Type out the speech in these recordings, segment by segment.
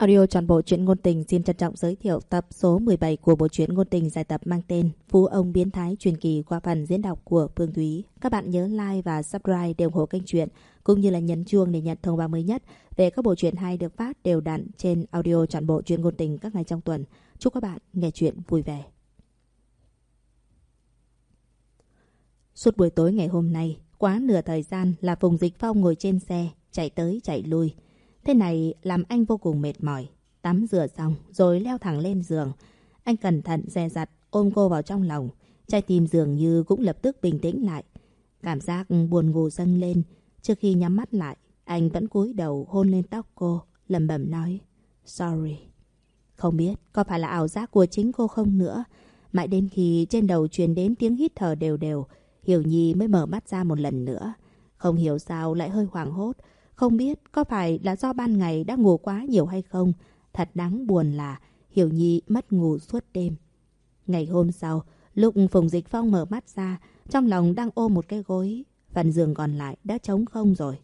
Audio toàn bộ truyện ngôn tình xin trân trọng giới thiệu tập số 17 của bộ truyện ngôn tình dài tập mang tên Phú ông biến thái truyền kỳ qua phần diễn đọc của Phương Thúy. Các bạn nhớ like và subscribe để ủng hộ kênh truyện cũng như là nhấn chuông để nhận thông báo mới nhất về các bộ truyện hay được phát đều đặn trên audio toàn bộ truyện ngôn tình các ngày trong tuần. Chúc các bạn nghe truyện vui vẻ. Suốt buổi tối ngày hôm nay, quá nửa thời gian là Phùng Dịch Phong ngồi trên xe, chạy tới chạy lui. Thế này làm anh vô cùng mệt mỏi. Tắm rửa xong rồi leo thẳng lên giường. Anh cẩn thận dè dặt ôm cô vào trong lòng. Trái tim dường như cũng lập tức bình tĩnh lại. Cảm giác buồn ngủ dâng lên. Trước khi nhắm mắt lại, anh vẫn cúi đầu hôn lên tóc cô, lẩm bẩm nói. Sorry. Không biết có phải là ảo giác của chính cô không nữa. Mãi đến khi trên đầu truyền đến tiếng hít thở đều đều, Hiểu Nhi mới mở mắt ra một lần nữa. Không hiểu sao lại hơi hoảng hốt. Không biết có phải là do ban ngày đã ngủ quá nhiều hay không. Thật đáng buồn là Hiểu Nhi mất ngủ suốt đêm. Ngày hôm sau, lúc Phùng Dịch Phong mở mắt ra, trong lòng đang ôm một cái gối. Phần giường còn lại đã trống không rồi.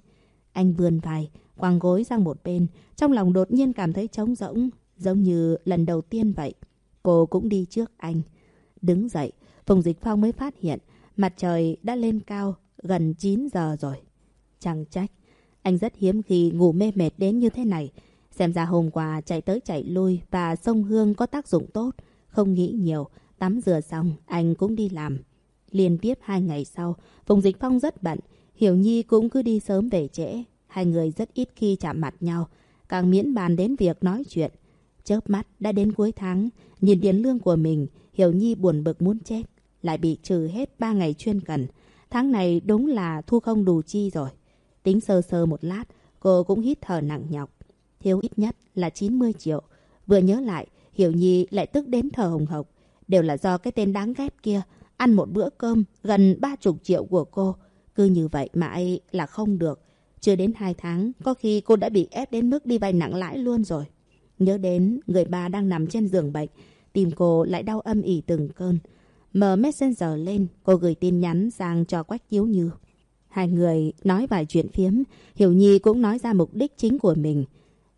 Anh vươn vai, quàng gối sang một bên. Trong lòng đột nhiên cảm thấy trống rỗng, giống như lần đầu tiên vậy. Cô cũng đi trước anh. Đứng dậy, Phùng Dịch Phong mới phát hiện mặt trời đã lên cao gần 9 giờ rồi. Chẳng trách, anh rất hiếm khi ngủ mê mệt đến như thế này. Xem ra hôm qua chạy tới chạy lui và sông Hương có tác dụng tốt. Không nghĩ nhiều, tắm rửa xong anh cũng đi làm. Liên tiếp hai ngày sau, Phùng Dịch Phong rất bận. Hiểu Nhi cũng cứ đi sớm về trễ. Hai người rất ít khi chạm mặt nhau. Càng miễn bàn đến việc nói chuyện. Chớp mắt đã đến cuối tháng. Nhìn tiền lương của mình, Hiểu Nhi buồn bực muốn chết. Lại bị trừ hết ba ngày chuyên cần. Tháng này đúng là thu không đủ chi rồi. Tính sơ sơ một lát, cô cũng hít thở nặng nhọc. Thiếu ít nhất là 90 triệu. Vừa nhớ lại, Hiểu Nhi lại tức đến thở hồng hộc. Đều là do cái tên đáng ghét kia ăn một bữa cơm gần ba chục triệu của cô. Cứ như vậy mãi là không được. Chưa đến hai tháng, có khi cô đã bị ép đến mức đi vay nặng lãi luôn rồi. Nhớ đến người bà đang nằm trên giường bệnh, tìm cô lại đau âm ỉ từng cơn. Mở Messenger lên, cô gửi tin nhắn sang cho Quách Chiếu Như. Hai người nói vài chuyện phiếm, Hiểu Nhi cũng nói ra mục đích chính của mình.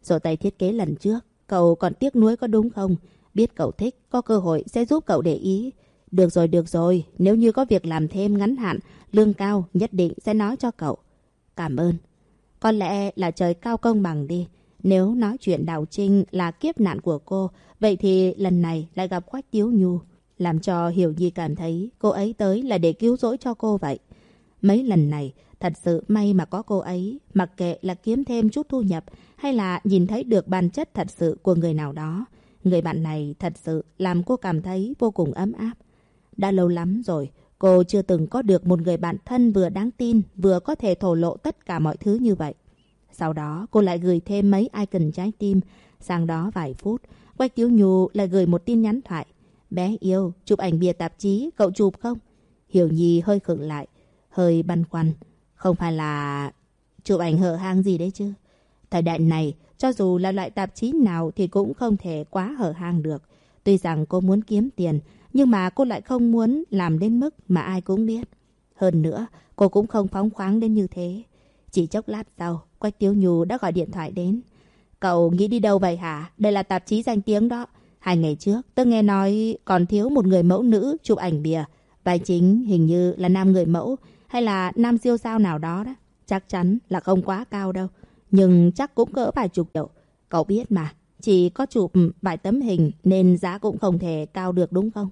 Sổ tay thiết kế lần trước, cậu còn tiếc nuối có đúng không? Biết cậu thích, có cơ hội sẽ giúp cậu để ý. Được rồi, được rồi, nếu như có việc làm thêm ngắn hạn, lương cao, nhất định sẽ nói cho cậu. Cảm ơn. Có lẽ là trời cao công bằng đi. Nếu nói chuyện Đào Trinh là kiếp nạn của cô, vậy thì lần này lại gặp Quách Tiếu Nhu. Làm cho Hiểu Nhi cảm thấy cô ấy tới là để cứu rỗi cho cô vậy. Mấy lần này, thật sự may mà có cô ấy, mặc kệ là kiếm thêm chút thu nhập hay là nhìn thấy được bản chất thật sự của người nào đó. Người bạn này thật sự làm cô cảm thấy vô cùng ấm áp. Đã lâu lắm rồi, cô chưa từng có được một người bạn thân vừa đáng tin, vừa có thể thổ lộ tất cả mọi thứ như vậy. Sau đó, cô lại gửi thêm mấy icon trái tim. Sang đó vài phút, Quách Tiếu Nhu lại gửi một tin nhắn thoại. Bé yêu, chụp ảnh bìa tạp chí, cậu chụp không? Hiểu Nhi hơi khựng lại, hơi băn khoăn. Không phải là chụp ảnh hở hang gì đấy chứ? Thời đại này, cho dù là loại tạp chí nào thì cũng không thể quá hở hang được. Tuy rằng cô muốn kiếm tiền, nhưng mà cô lại không muốn làm đến mức mà ai cũng biết. Hơn nữa, cô cũng không phóng khoáng đến như thế. Chỉ chốc lát sau, Quách Tiếu Nhu đã gọi điện thoại đến. Cậu nghĩ đi đâu vậy hả? Đây là tạp chí danh tiếng đó. Hai ngày trước, tôi nghe nói còn thiếu một người mẫu nữ chụp ảnh bìa. Vai chính hình như là nam người mẫu hay là nam siêu sao nào đó đó. Chắc chắn là không quá cao đâu. Nhưng chắc cũng cỡ vài chục triệu. Cậu biết mà, chỉ có chụp vài tấm hình nên giá cũng không thể cao được đúng không?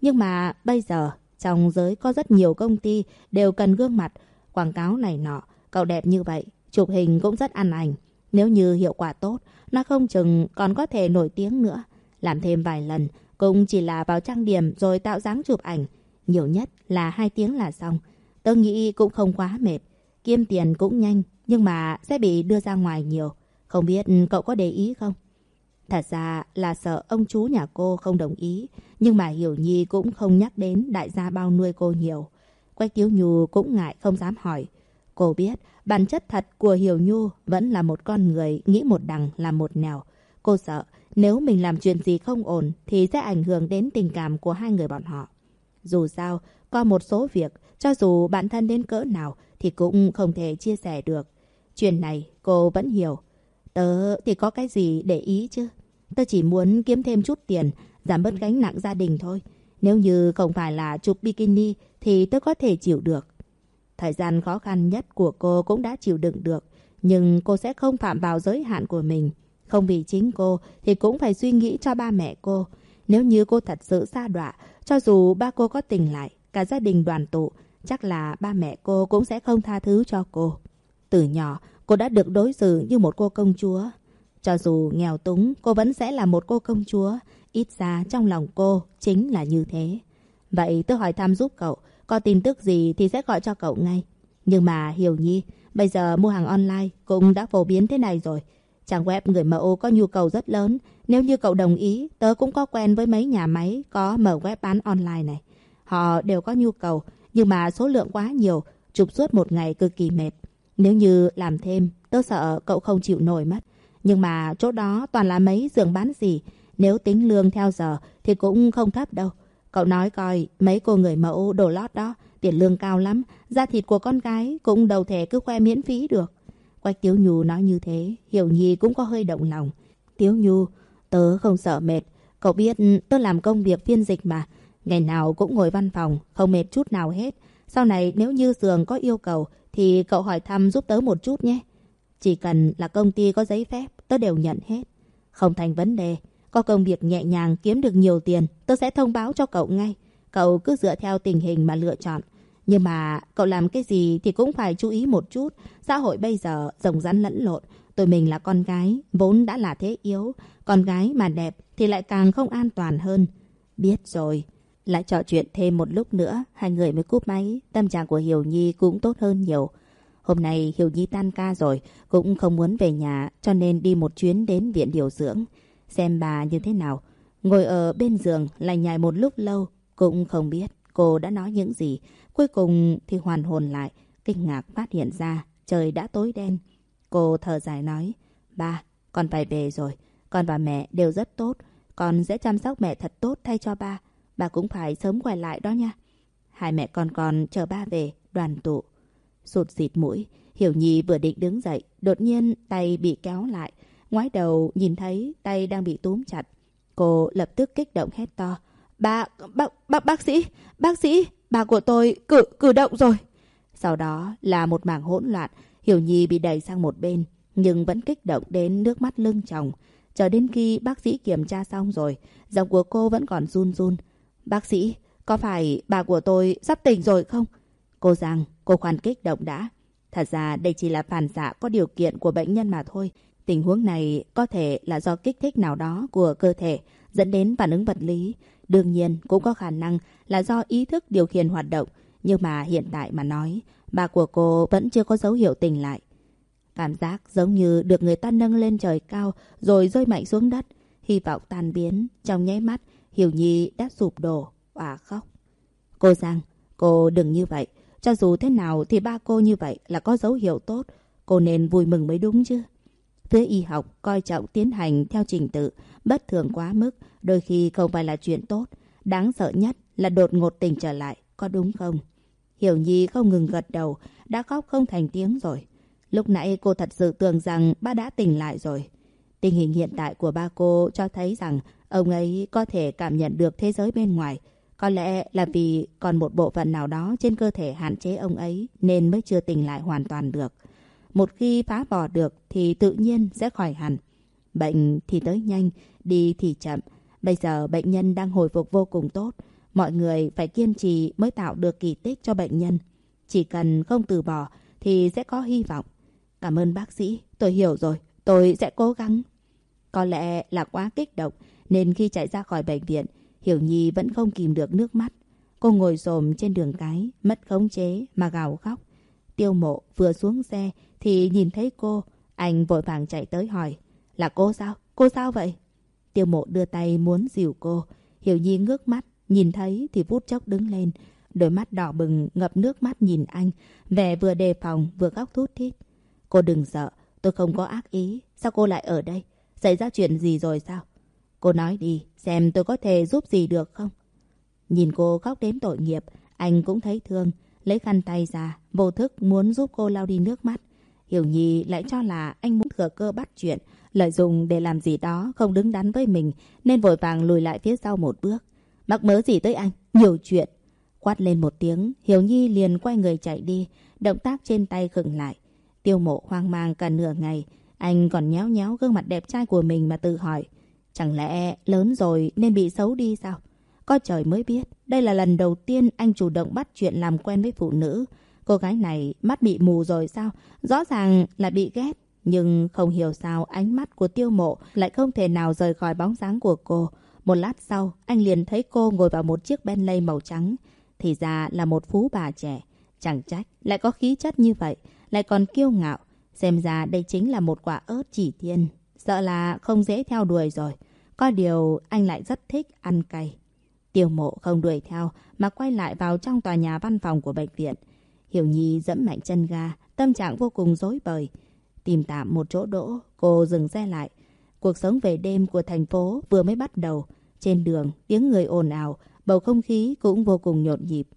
Nhưng mà bây giờ, trong giới có rất nhiều công ty đều cần gương mặt, quảng cáo này nọ. Cậu đẹp như vậy, chụp hình cũng rất ăn ảnh. Nếu như hiệu quả tốt, nó không chừng còn có thể nổi tiếng nữa. Làm thêm vài lần, cũng chỉ là vào trang điểm rồi tạo dáng chụp ảnh. Nhiều nhất là hai tiếng là xong. Tôi nghĩ cũng không quá mệt. Kiếm tiền cũng nhanh, nhưng mà sẽ bị đưa ra ngoài nhiều. Không biết cậu có để ý không? Thật ra là sợ ông chú nhà cô không đồng ý. Nhưng mà Hiểu Nhi cũng không nhắc đến đại gia bao nuôi cô nhiều. Quách Tiếu Nhu cũng ngại không dám hỏi. Cô biết bản chất thật của Hiểu Nhu vẫn là một con người nghĩ một đằng là một nẻo. Cô sợ nếu mình làm chuyện gì không ổn thì sẽ ảnh hưởng đến tình cảm của hai người bọn họ. Dù sao, có một số việc, cho dù bản thân đến cỡ nào thì cũng không thể chia sẻ được. Chuyện này cô vẫn hiểu. Tớ thì có cái gì để ý chứ? Tớ chỉ muốn kiếm thêm chút tiền, giảm bớt gánh nặng gia đình thôi. Nếu như không phải là chụp bikini thì tớ có thể chịu được. Thời gian khó khăn nhất của cô cũng đã chịu đựng được. Nhưng cô sẽ không phạm vào giới hạn của mình. Không vì chính cô thì cũng phải suy nghĩ cho ba mẹ cô. Nếu như cô thật sự xa đọa, cho dù ba cô có tình lại, cả gia đình đoàn tụ, chắc là ba mẹ cô cũng sẽ không tha thứ cho cô. Từ nhỏ, cô đã được đối xử như một cô công chúa. Cho dù nghèo túng, cô vẫn sẽ là một cô công chúa. Ít ra trong lòng cô chính là như thế. Vậy tôi hỏi thăm giúp cậu, có tin tức gì thì sẽ gọi cho cậu ngay. Nhưng mà Hiểu Nhi, bây giờ mua hàng online cũng đã phổ biến thế này rồi. Trang web người mẫu có nhu cầu rất lớn. Nếu như cậu đồng ý, tớ cũng có quen với mấy nhà máy có mở web bán online này. Họ đều có nhu cầu, nhưng mà số lượng quá nhiều, chụp suốt một ngày cực kỳ mệt. Nếu như làm thêm, tớ sợ cậu không chịu nổi mất. Nhưng mà chỗ đó toàn là mấy giường bán gì. Nếu tính lương theo giờ thì cũng không thấp đâu. Cậu nói coi, mấy cô người mẫu đồ lót đó, tiền lương cao lắm. Da thịt của con gái cũng đầu thể cứ khoe miễn phí được. Quách Tiếu Nhu nói như thế, Hiểu Nhi cũng có hơi động lòng. Tiếu Nhu, tớ không sợ mệt. Cậu biết tớ làm công việc phiên dịch mà. Ngày nào cũng ngồi văn phòng, không mệt chút nào hết. Sau này nếu như Sường có yêu cầu thì cậu hỏi thăm giúp tớ một chút nhé. Chỉ cần là công ty có giấy phép, tớ đều nhận hết. Không thành vấn đề. Có công việc nhẹ nhàng kiếm được nhiều tiền, tớ sẽ thông báo cho cậu ngay. Cậu cứ dựa theo tình hình mà lựa chọn. Nhưng mà cậu làm cái gì thì cũng phải chú ý một chút. Xã hội bây giờ rồng rắn lẫn lộn. Tụi mình là con gái, vốn đã là thế yếu. Con gái mà đẹp thì lại càng không an toàn hơn. Biết rồi. Lại trò chuyện thêm một lúc nữa, hai người mới cúp máy. Tâm trạng của Hiểu Nhi cũng tốt hơn nhiều. Hôm nay Hiểu Nhi tan ca rồi, cũng không muốn về nhà cho nên đi một chuyến đến viện điều dưỡng. Xem bà như thế nào. Ngồi ở bên giường lành nhài một lúc lâu, cũng không biết cô đã nói những gì. Cuối cùng thì hoàn hồn lại, kinh ngạc phát hiện ra trời đã tối đen. Cô thở dài nói, ba, con phải về rồi. Con và mẹ đều rất tốt. Con sẽ chăm sóc mẹ thật tốt thay cho ba bà cũng phải sớm quay lại đó nha. Hai mẹ con con chờ ba về, đoàn tụ. Sụt xịt mũi, Hiểu Nhi vừa định đứng dậy, đột nhiên tay bị kéo lại. Ngoái đầu nhìn thấy tay đang bị túm chặt. Cô lập tức kích động hét to. Ba, bác, bác, bác sĩ, bác sĩ, bà của tôi cử, cử động rồi. Sau đó là một mảng hỗn loạn, Hiểu Nhi bị đẩy sang một bên, nhưng vẫn kích động đến nước mắt lưng chồng. Chờ đến khi bác sĩ kiểm tra xong rồi, giọng của cô vẫn còn run run. Bác sĩ, có phải bà của tôi sắp tỉnh rồi không? Cô rằng, cô khoan kích động đã. Thật ra đây chỉ là phản xạ có điều kiện của bệnh nhân mà thôi. Tình huống này có thể là do kích thích nào đó của cơ thể dẫn đến phản ứng vật lý. Đương nhiên cũng có khả năng là do ý thức điều khiển hoạt động. Nhưng mà hiện tại mà nói, bà của cô vẫn chưa có dấu hiệu tỉnh lại. Cảm giác giống như được người ta nâng lên trời cao rồi rơi mạnh xuống đất. Hy vọng tan biến, trong nháy mắt, Hiểu Nhi đã sụp đổ, và khóc. Cô Giang, cô đừng như vậy. Cho dù thế nào thì ba cô như vậy là có dấu hiệu tốt. Cô nên vui mừng mới đúng chứ. Phía y học coi trọng tiến hành theo trình tự, bất thường quá mức, đôi khi không phải là chuyện tốt. Đáng sợ nhất là đột ngột tỉnh trở lại, có đúng không? Hiểu Nhi không ngừng gật đầu, đã khóc không thành tiếng rồi. Lúc nãy cô thật sự tưởng rằng ba đã tỉnh lại rồi. Tình hình hiện tại của ba cô cho thấy rằng ông ấy có thể cảm nhận được thế giới bên ngoài. Có lẽ là vì còn một bộ phận nào đó trên cơ thể hạn chế ông ấy nên mới chưa tỉnh lại hoàn toàn được. Một khi phá bỏ được thì tự nhiên sẽ khỏi hẳn. Bệnh thì tới nhanh, đi thì chậm. Bây giờ bệnh nhân đang hồi phục vô cùng tốt. Mọi người phải kiên trì mới tạo được kỳ tích cho bệnh nhân. Chỉ cần không từ bỏ thì sẽ có hy vọng. Cảm ơn bác sĩ, tôi hiểu rồi, tôi sẽ cố gắng. Có lẽ là quá kích động nên khi chạy ra khỏi bệnh viện, Hiểu Nhi vẫn không kìm được nước mắt. Cô ngồi xổm trên đường cái, mất khống chế mà gào khóc. Tiêu mộ vừa xuống xe thì nhìn thấy cô, anh vội vàng chạy tới hỏi. Là cô sao? Cô sao vậy? Tiêu mộ đưa tay muốn dìu cô. Hiểu Nhi ngước mắt, nhìn thấy thì phút chốc đứng lên. Đôi mắt đỏ bừng ngập nước mắt nhìn anh, vẻ vừa đề phòng vừa khóc thút thít. Cô đừng sợ, tôi không có ác ý. Sao cô lại ở đây? Xảy ra chuyện gì rồi sao? Cô nói đi, xem tôi có thể giúp gì được không? Nhìn cô khóc đến tội nghiệp, anh cũng thấy thương. Lấy khăn tay ra, vô thức muốn giúp cô lau đi nước mắt. Hiểu Nhi lại cho là anh muốn thừa cơ bắt chuyện, lợi dụng để làm gì đó không đứng đắn với mình, nên vội vàng lùi lại phía sau một bước. Mắc mớ gì tới anh? Nhiều chuyện. Quát lên một tiếng, Hiểu Nhi liền quay người chạy đi, động tác trên tay khựng lại. Tiêu mộ hoang mang cả nửa ngày, anh còn nhéo nhéo gương mặt đẹp trai của mình mà tự hỏi. Chẳng lẽ lớn rồi nên bị xấu đi sao? Có trời mới biết, đây là lần đầu tiên anh chủ động bắt chuyện làm quen với phụ nữ. Cô gái này mắt bị mù rồi sao? Rõ ràng là bị ghét. Nhưng không hiểu sao ánh mắt của tiêu mộ lại không thể nào rời khỏi bóng dáng của cô. Một lát sau, anh liền thấy cô ngồi vào một chiếc Bentley màu trắng. Thì ra là một phú bà trẻ. Chẳng trách, lại có khí chất như vậy, lại còn kiêu ngạo. Xem ra đây chính là một quả ớt chỉ thiên. Sợ là không dễ theo đuổi rồi. Có điều anh lại rất thích ăn cay. Tiêu mộ không đuổi theo mà quay lại vào trong tòa nhà văn phòng của bệnh viện. Hiểu Nhi dẫm mạnh chân ga, tâm trạng vô cùng rối bời. Tìm tạm một chỗ đỗ, cô dừng xe lại. Cuộc sống về đêm của thành phố vừa mới bắt đầu. Trên đường, tiếng người ồn ào, bầu không khí cũng vô cùng nhộn nhịp.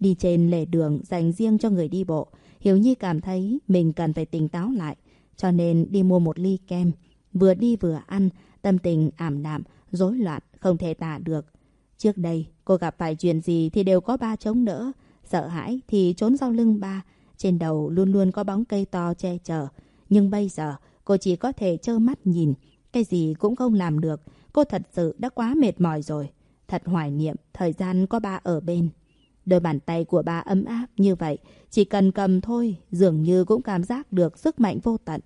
Đi trên lề đường dành riêng cho người đi bộ, Hiểu Nhi cảm thấy mình cần phải tỉnh táo lại. Cho nên đi mua một ly kem. Vừa đi vừa ăn, tâm tình ảm đạm, rối loạn, không thể tả được. Trước đây, cô gặp phải chuyện gì thì đều có ba chống đỡ. Sợ hãi thì trốn sau lưng ba. Trên đầu luôn luôn có bóng cây to che chở. Nhưng bây giờ, cô chỉ có thể trơ mắt nhìn. Cái gì cũng không làm được. Cô thật sự đã quá mệt mỏi rồi. Thật hoài niệm, thời gian có ba ở bên. Đôi bàn tay của ba ấm áp như vậy. Chỉ cần cầm thôi, dường như cũng cảm giác được sức mạnh vô tận.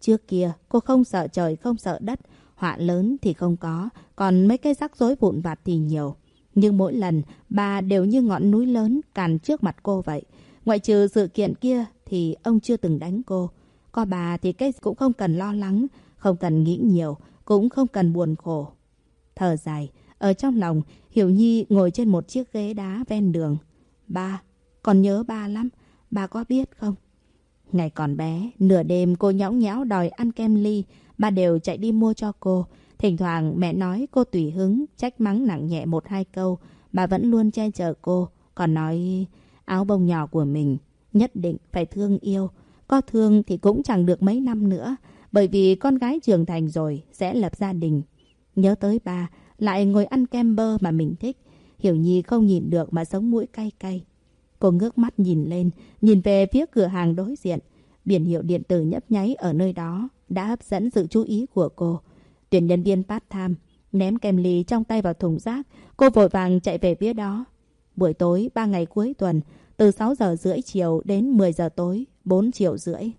Trước kia, cô không sợ trời, không sợ đất. Họa lớn thì không có, còn mấy cái rắc rối vụn vặt thì nhiều. Nhưng mỗi lần, bà đều như ngọn núi lớn càn trước mặt cô vậy. Ngoại trừ sự kiện kia thì ông chưa từng đánh cô. Có bà thì cái cũng không cần lo lắng, không cần nghĩ nhiều, cũng không cần buồn khổ. Thở dài, ở trong lòng, Hiểu Nhi ngồi trên một chiếc ghế đá ven đường. Ba, còn nhớ ba lắm, ba có biết không? Ngày còn bé, nửa đêm cô nhõng nhẽo đòi ăn kem ly, ba đều chạy đi mua cho cô. Thỉnh thoảng mẹ nói cô tùy hứng, trách mắng nặng nhẹ một hai câu, bà vẫn luôn che chở cô. Còn nói áo bông nhỏ của mình nhất định phải thương yêu. Có thương thì cũng chẳng được mấy năm nữa, bởi vì con gái trưởng thành rồi sẽ lập gia đình. Nhớ tới ba, lại ngồi ăn kem bơ mà mình thích. Hiểu Nhi không nhìn được mà sống mũi cay cay. Cô ngước mắt nhìn lên, nhìn về phía cửa hàng đối diện. Biển hiệu điện tử nhấp nháy ở nơi đó đã hấp dẫn sự chú ý của cô. Tuyển nhân viên part-time ném kem ly trong tay vào thùng rác, cô vội vàng chạy về phía đó. Buổi tối, ba ngày cuối tuần, từ 6 giờ rưỡi chiều đến 10 giờ tối, 4 triệu rưỡi.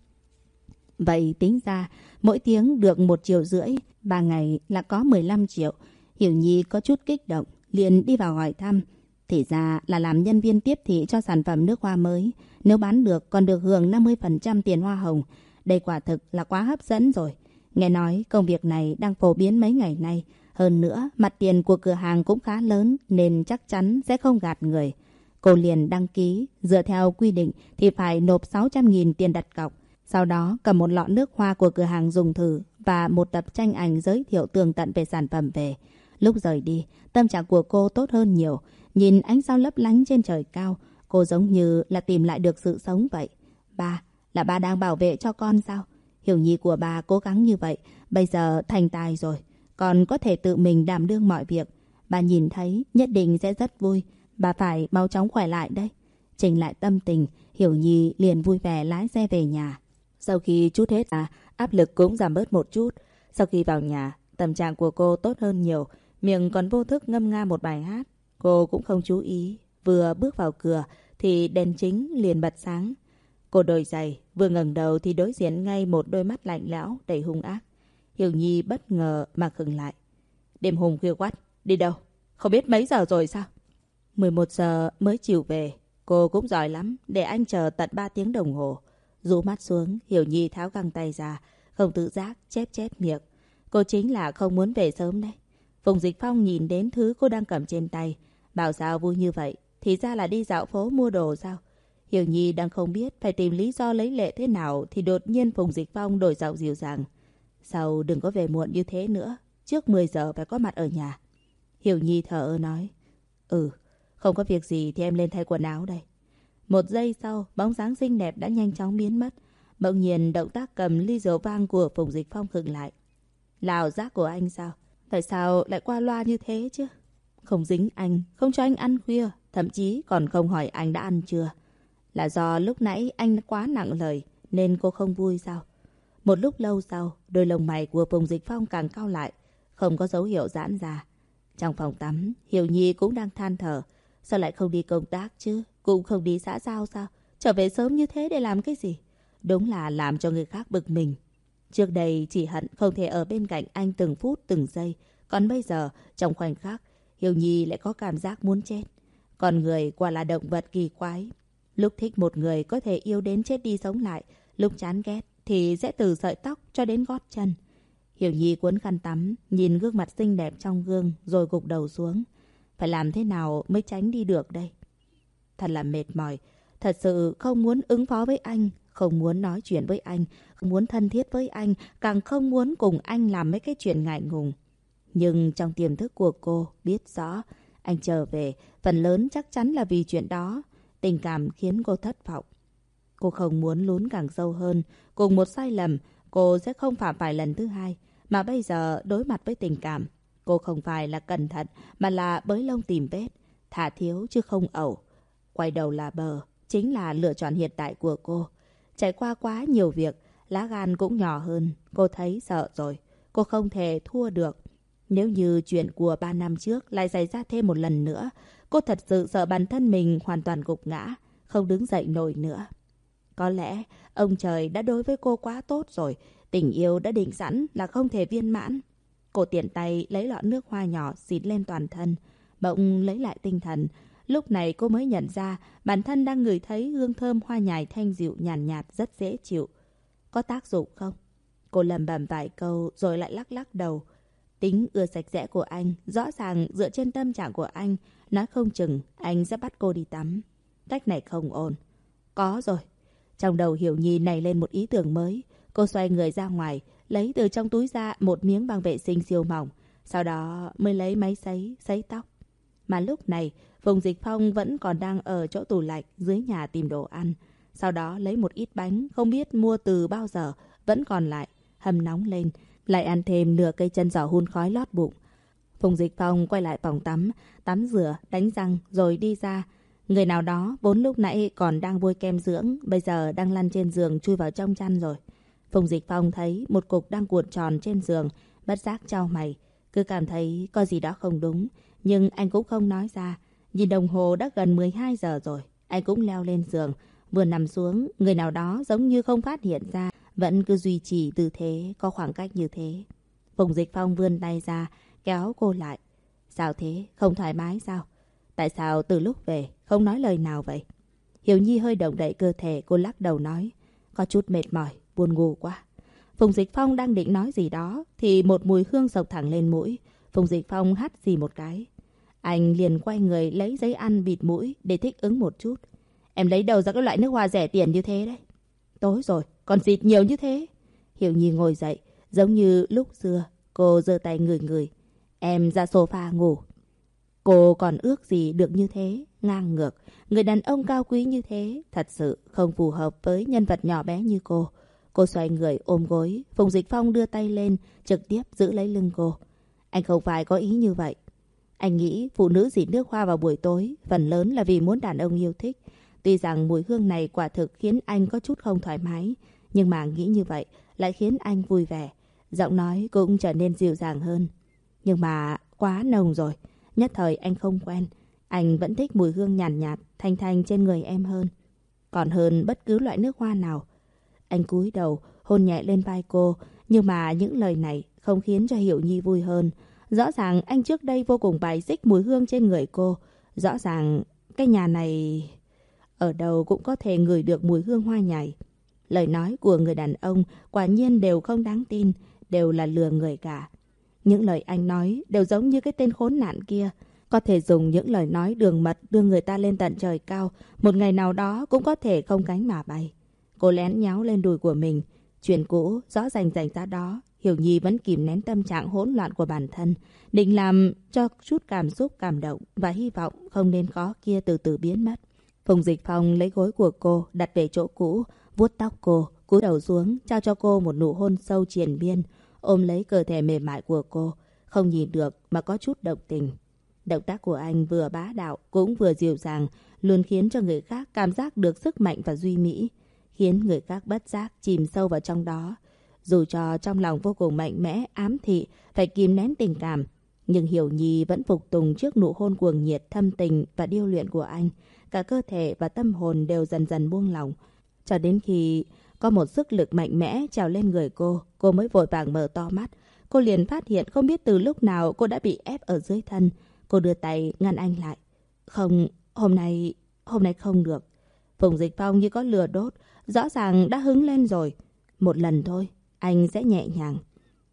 Vậy tính ra, mỗi tiếng được 1 triệu rưỡi, 3 ngày là có 15 triệu. Hiểu Nhi có chút kích động, liền đi vào hỏi thăm. Thì ra là làm nhân viên tiếp thị cho sản phẩm nước hoa mới. Nếu bán được còn được hưởng 50% tiền hoa hồng. Đây quả thực là quá hấp dẫn rồi. Nghe nói công việc này đang phổ biến mấy ngày nay. Hơn nữa, mặt tiền của cửa hàng cũng khá lớn nên chắc chắn sẽ không gạt người. Cô liền đăng ký, dựa theo quy định thì phải nộp 600.000 tiền đặt cọc. Sau đó cầm một lọ nước hoa của cửa hàng dùng thử và một tập tranh ảnh giới thiệu tường tận về sản phẩm về. Lúc rời đi, tâm trạng của cô tốt hơn nhiều. Nhìn ánh sao lấp lánh trên trời cao, cô giống như là tìm lại được sự sống vậy. Ba, là bà đang bảo vệ cho con sao? Hiểu nhi của bà cố gắng như vậy, bây giờ thành tài rồi. Còn có thể tự mình đảm đương mọi việc. Bà nhìn thấy nhất định sẽ rất vui. Bà phải mau chóng khỏe lại đây. Trình lại tâm tình, Hiểu Nhi liền vui vẻ lái xe về nhà. Sau khi chút hết à, áp lực cũng giảm bớt một chút. Sau khi vào nhà, tâm trạng của cô tốt hơn nhiều. Miệng còn vô thức ngâm nga một bài hát. Cô cũng không chú ý. Vừa bước vào cửa thì đèn chính liền bật sáng. Cô đôi giày, vừa ngẩng đầu thì đối diện ngay một đôi mắt lạnh lẽo đầy hung ác. Hiểu Nhi bất ngờ mà khừng lại. Đêm hùng khuya quát, đi đâu? Không biết mấy giờ rồi sao? 11 giờ mới chịu về. Cô cũng giỏi lắm, để anh chờ tận 3 tiếng đồng hồ. Rũ mắt xuống, Hiểu Nhi tháo găng tay ra, không tự giác, chép chép miệng. Cô chính là không muốn về sớm đấy. Phùng Dịch Phong nhìn đến thứ cô đang cầm trên tay. Bảo sao vui như vậy, thì ra là đi dạo phố mua đồ sao? Hiểu Nhi đang không biết phải tìm lý do lấy lệ thế nào thì đột nhiên Phùng Dịch Phong đổi giọng dịu dàng. Sau đừng có về muộn như thế nữa, trước 10 giờ phải có mặt ở nhà. Hiểu Nhi thở ơ nói. Ừ, không có việc gì thì em lên thay quần áo đây. Một giây sau, bóng dáng xinh đẹp đã nhanh chóng biến mất. Bỗng nhiên động tác cầm ly rượu vang của Phùng Dịch Phong khựng lại. Là ảo giác của anh sao? Tại sao lại qua loa như thế chứ? Không dính anh, không cho anh ăn khuya, thậm chí còn không hỏi anh đã ăn chưa. Là do lúc nãy anh quá nặng lời nên cô không vui sao? Một lúc lâu sau, đôi lông mày của Phùng Dịch Phong càng cao lại, không có dấu hiệu giãn ra. Trong phòng tắm, Hiểu Nhi cũng đang than thở. Sao lại không đi công tác chứ? Cũng không đi xã giao sao? Trở về sớm như thế để làm cái gì? Đúng là làm cho người khác bực mình. Trước đây chỉ hận không thể ở bên cạnh anh từng phút từng giây. Còn bây giờ, trong khoảnh khắc, Hiểu Nhi lại có cảm giác muốn chết. Còn người quả là động vật kỳ quái. Lúc thích một người có thể yêu đến chết đi sống lại. Lúc chán ghét thì sẽ từ sợi tóc cho đến gót chân. Hiểu Nhi cuốn khăn tắm, nhìn gương mặt xinh đẹp trong gương rồi gục đầu xuống. Phải làm thế nào mới tránh đi được đây? Thật là mệt mỏi. Thật sự không muốn ứng phó với anh, không muốn nói chuyện với anh, không muốn thân thiết với anh, càng không muốn cùng anh làm mấy cái chuyện ngại ngùng. Nhưng trong tiềm thức của cô biết rõ, anh trở về, phần lớn chắc chắn là vì chuyện đó. Tình cảm khiến cô thất vọng. Cô không muốn lún càng sâu hơn. Cùng một sai lầm, cô sẽ không phạm phải lần thứ hai. Mà bây giờ đối mặt với tình cảm, cô không phải là cẩn thận mà là bới lông tìm vết. Thả thiếu chứ không ẩu. Quay đầu là bờ, chính là lựa chọn hiện tại của cô. Trải qua quá nhiều việc, lá gan cũng nhỏ hơn. Cô thấy sợ rồi. Cô không thể thua được. Nếu như chuyện của ba năm trước lại xảy ra thêm một lần nữa, cô thật sự sợ bản thân mình hoàn toàn gục ngã, không đứng dậy nổi nữa. Có lẽ ông trời đã đối với cô quá tốt rồi, tình yêu đã định sẵn là không thể viên mãn. Cô tiện tay lấy lọ nước hoa nhỏ xịt lên toàn thân, bỗng lấy lại tinh thần. Lúc này cô mới nhận ra bản thân đang ngửi thấy hương thơm hoa nhài thanh dịu nhàn nhạt, nhạt rất dễ chịu. Có tác dụng không? Cô lầm bầm vài câu rồi lại lắc lắc đầu. Tính ưa sạch sẽ của anh, rõ ràng dựa trên tâm trạng của anh, nói không chừng anh sẽ bắt cô đi tắm. Cách này không ổn. Có rồi. Trong đầu Hiểu Nhi này lên một ý tưởng mới. Cô xoay người ra ngoài, lấy từ trong túi ra một miếng băng vệ sinh siêu mỏng. Sau đó mới lấy máy sấy, sấy tóc. Mà lúc này, Phùng Dịch Phong vẫn còn đang ở chỗ tủ lạnh dưới nhà tìm đồ ăn. Sau đó lấy một ít bánh, không biết mua từ bao giờ, vẫn còn lại, hầm nóng lên. Lại ăn thêm nửa cây chân giò hun khói lót bụng. Phùng Dịch Phong quay lại phòng tắm, tắm rửa, đánh răng rồi đi ra. Người nào đó vốn lúc nãy còn đang bôi kem dưỡng, bây giờ đang lăn trên giường chui vào trong chăn rồi. Phùng Dịch Phong thấy một cục đang cuộn tròn trên giường, bất giác trao mày. Cứ cảm thấy có gì đó không đúng, nhưng anh cũng không nói ra. Nhìn đồng hồ đã gần 12 giờ rồi, anh cũng leo lên giường. Vừa nằm xuống, người nào đó giống như không phát hiện ra, vẫn cứ duy trì tư thế, có khoảng cách như thế. Phùng Dịch Phong vươn tay ra, kéo cô lại. Sao thế? Không thoải mái sao? Tại sao từ lúc về không nói lời nào vậy? Hiểu Nhi hơi động đậy cơ thể, cô lắc đầu nói. Có chút mệt mỏi, buồn ngủ quá. Phùng Dịch Phong đang định nói gì đó, thì một mùi hương sộc thẳng lên mũi. Phùng Dịch Phong hắt gì một cái. Anh liền quay người lấy giấy ăn bịt mũi để thích ứng một chút. Em lấy đầu ra cái loại nước hoa rẻ tiền như thế đấy. Tối rồi, còn xịt nhiều như thế. Hiểu Nhi ngồi dậy, giống như lúc xưa, cô giơ tay người người. Em ra sofa ngủ. Cô còn ước gì được như thế, ngang ngược. Người đàn ông cao quý như thế, thật sự không phù hợp với nhân vật nhỏ bé như cô. Cô xoay người ôm gối, Phùng Dịch Phong đưa tay lên, trực tiếp giữ lấy lưng cô. Anh không phải có ý như vậy. Anh nghĩ phụ nữ dịt nước hoa vào buổi tối, phần lớn là vì muốn đàn ông yêu thích. Tuy rằng mùi hương này quả thực khiến anh có chút không thoải mái, nhưng mà nghĩ như vậy lại khiến anh vui vẻ. Giọng nói cũng trở nên dịu dàng hơn. Nhưng mà quá nồng rồi, nhất thời anh không quen. Anh vẫn thích mùi hương nhàn nhạt, nhạt, thanh thanh trên người em hơn. Còn hơn bất cứ loại nước hoa nào. Anh cúi đầu, hôn nhẹ lên vai cô, nhưng mà những lời này không khiến cho Hiểu Nhi vui hơn. Rõ ràng anh trước đây vô cùng bài xích mùi hương trên người cô. Rõ ràng cái nhà này... Ở đâu cũng có thể ngửi được mùi hương hoa nhài. Lời nói của người đàn ông quả nhiên đều không đáng tin, đều là lừa người cả. Những lời anh nói đều giống như cái tên khốn nạn kia. Có thể dùng những lời nói đường mật đưa người ta lên tận trời cao, một ngày nào đó cũng có thể không cánh mà bay. Cô lén nháo lên đùi của mình. Chuyện cũ, rõ ràng rành ra đó, Hiểu Nhi vẫn kìm nén tâm trạng hỗn loạn của bản thân, định làm cho chút cảm xúc cảm động và hy vọng không nên có kia từ từ biến mất. Phùng Dịch Phong lấy gối của cô đặt về chỗ cũ, vuốt tóc cô, cúi đầu xuống, trao cho cô một nụ hôn sâu triền biên, ôm lấy cơ thể mềm mại của cô, không nhìn được mà có chút động tình. Động tác của anh vừa bá đạo cũng vừa dịu dàng, luôn khiến cho người khác cảm giác được sức mạnh và duy mỹ, khiến người khác bất giác chìm sâu vào trong đó. Dù cho trong lòng vô cùng mạnh mẽ, ám thị, phải kìm nén tình cảm, nhưng Hiểu Nhi vẫn phục tùng trước nụ hôn cuồng nhiệt, thâm tình và điêu luyện của anh. Cả cơ thể và tâm hồn đều dần dần buông lỏng. Cho đến khi có một sức lực mạnh mẽ trào lên người cô, cô mới vội vàng mở to mắt. Cô liền phát hiện không biết từ lúc nào cô đã bị ép ở dưới thân. Cô đưa tay ngăn anh lại. Không, hôm nay, hôm nay không được. Phùng Dịch Phong như có lửa đốt, rõ ràng đã hứng lên rồi. Một lần thôi, anh sẽ nhẹ nhàng.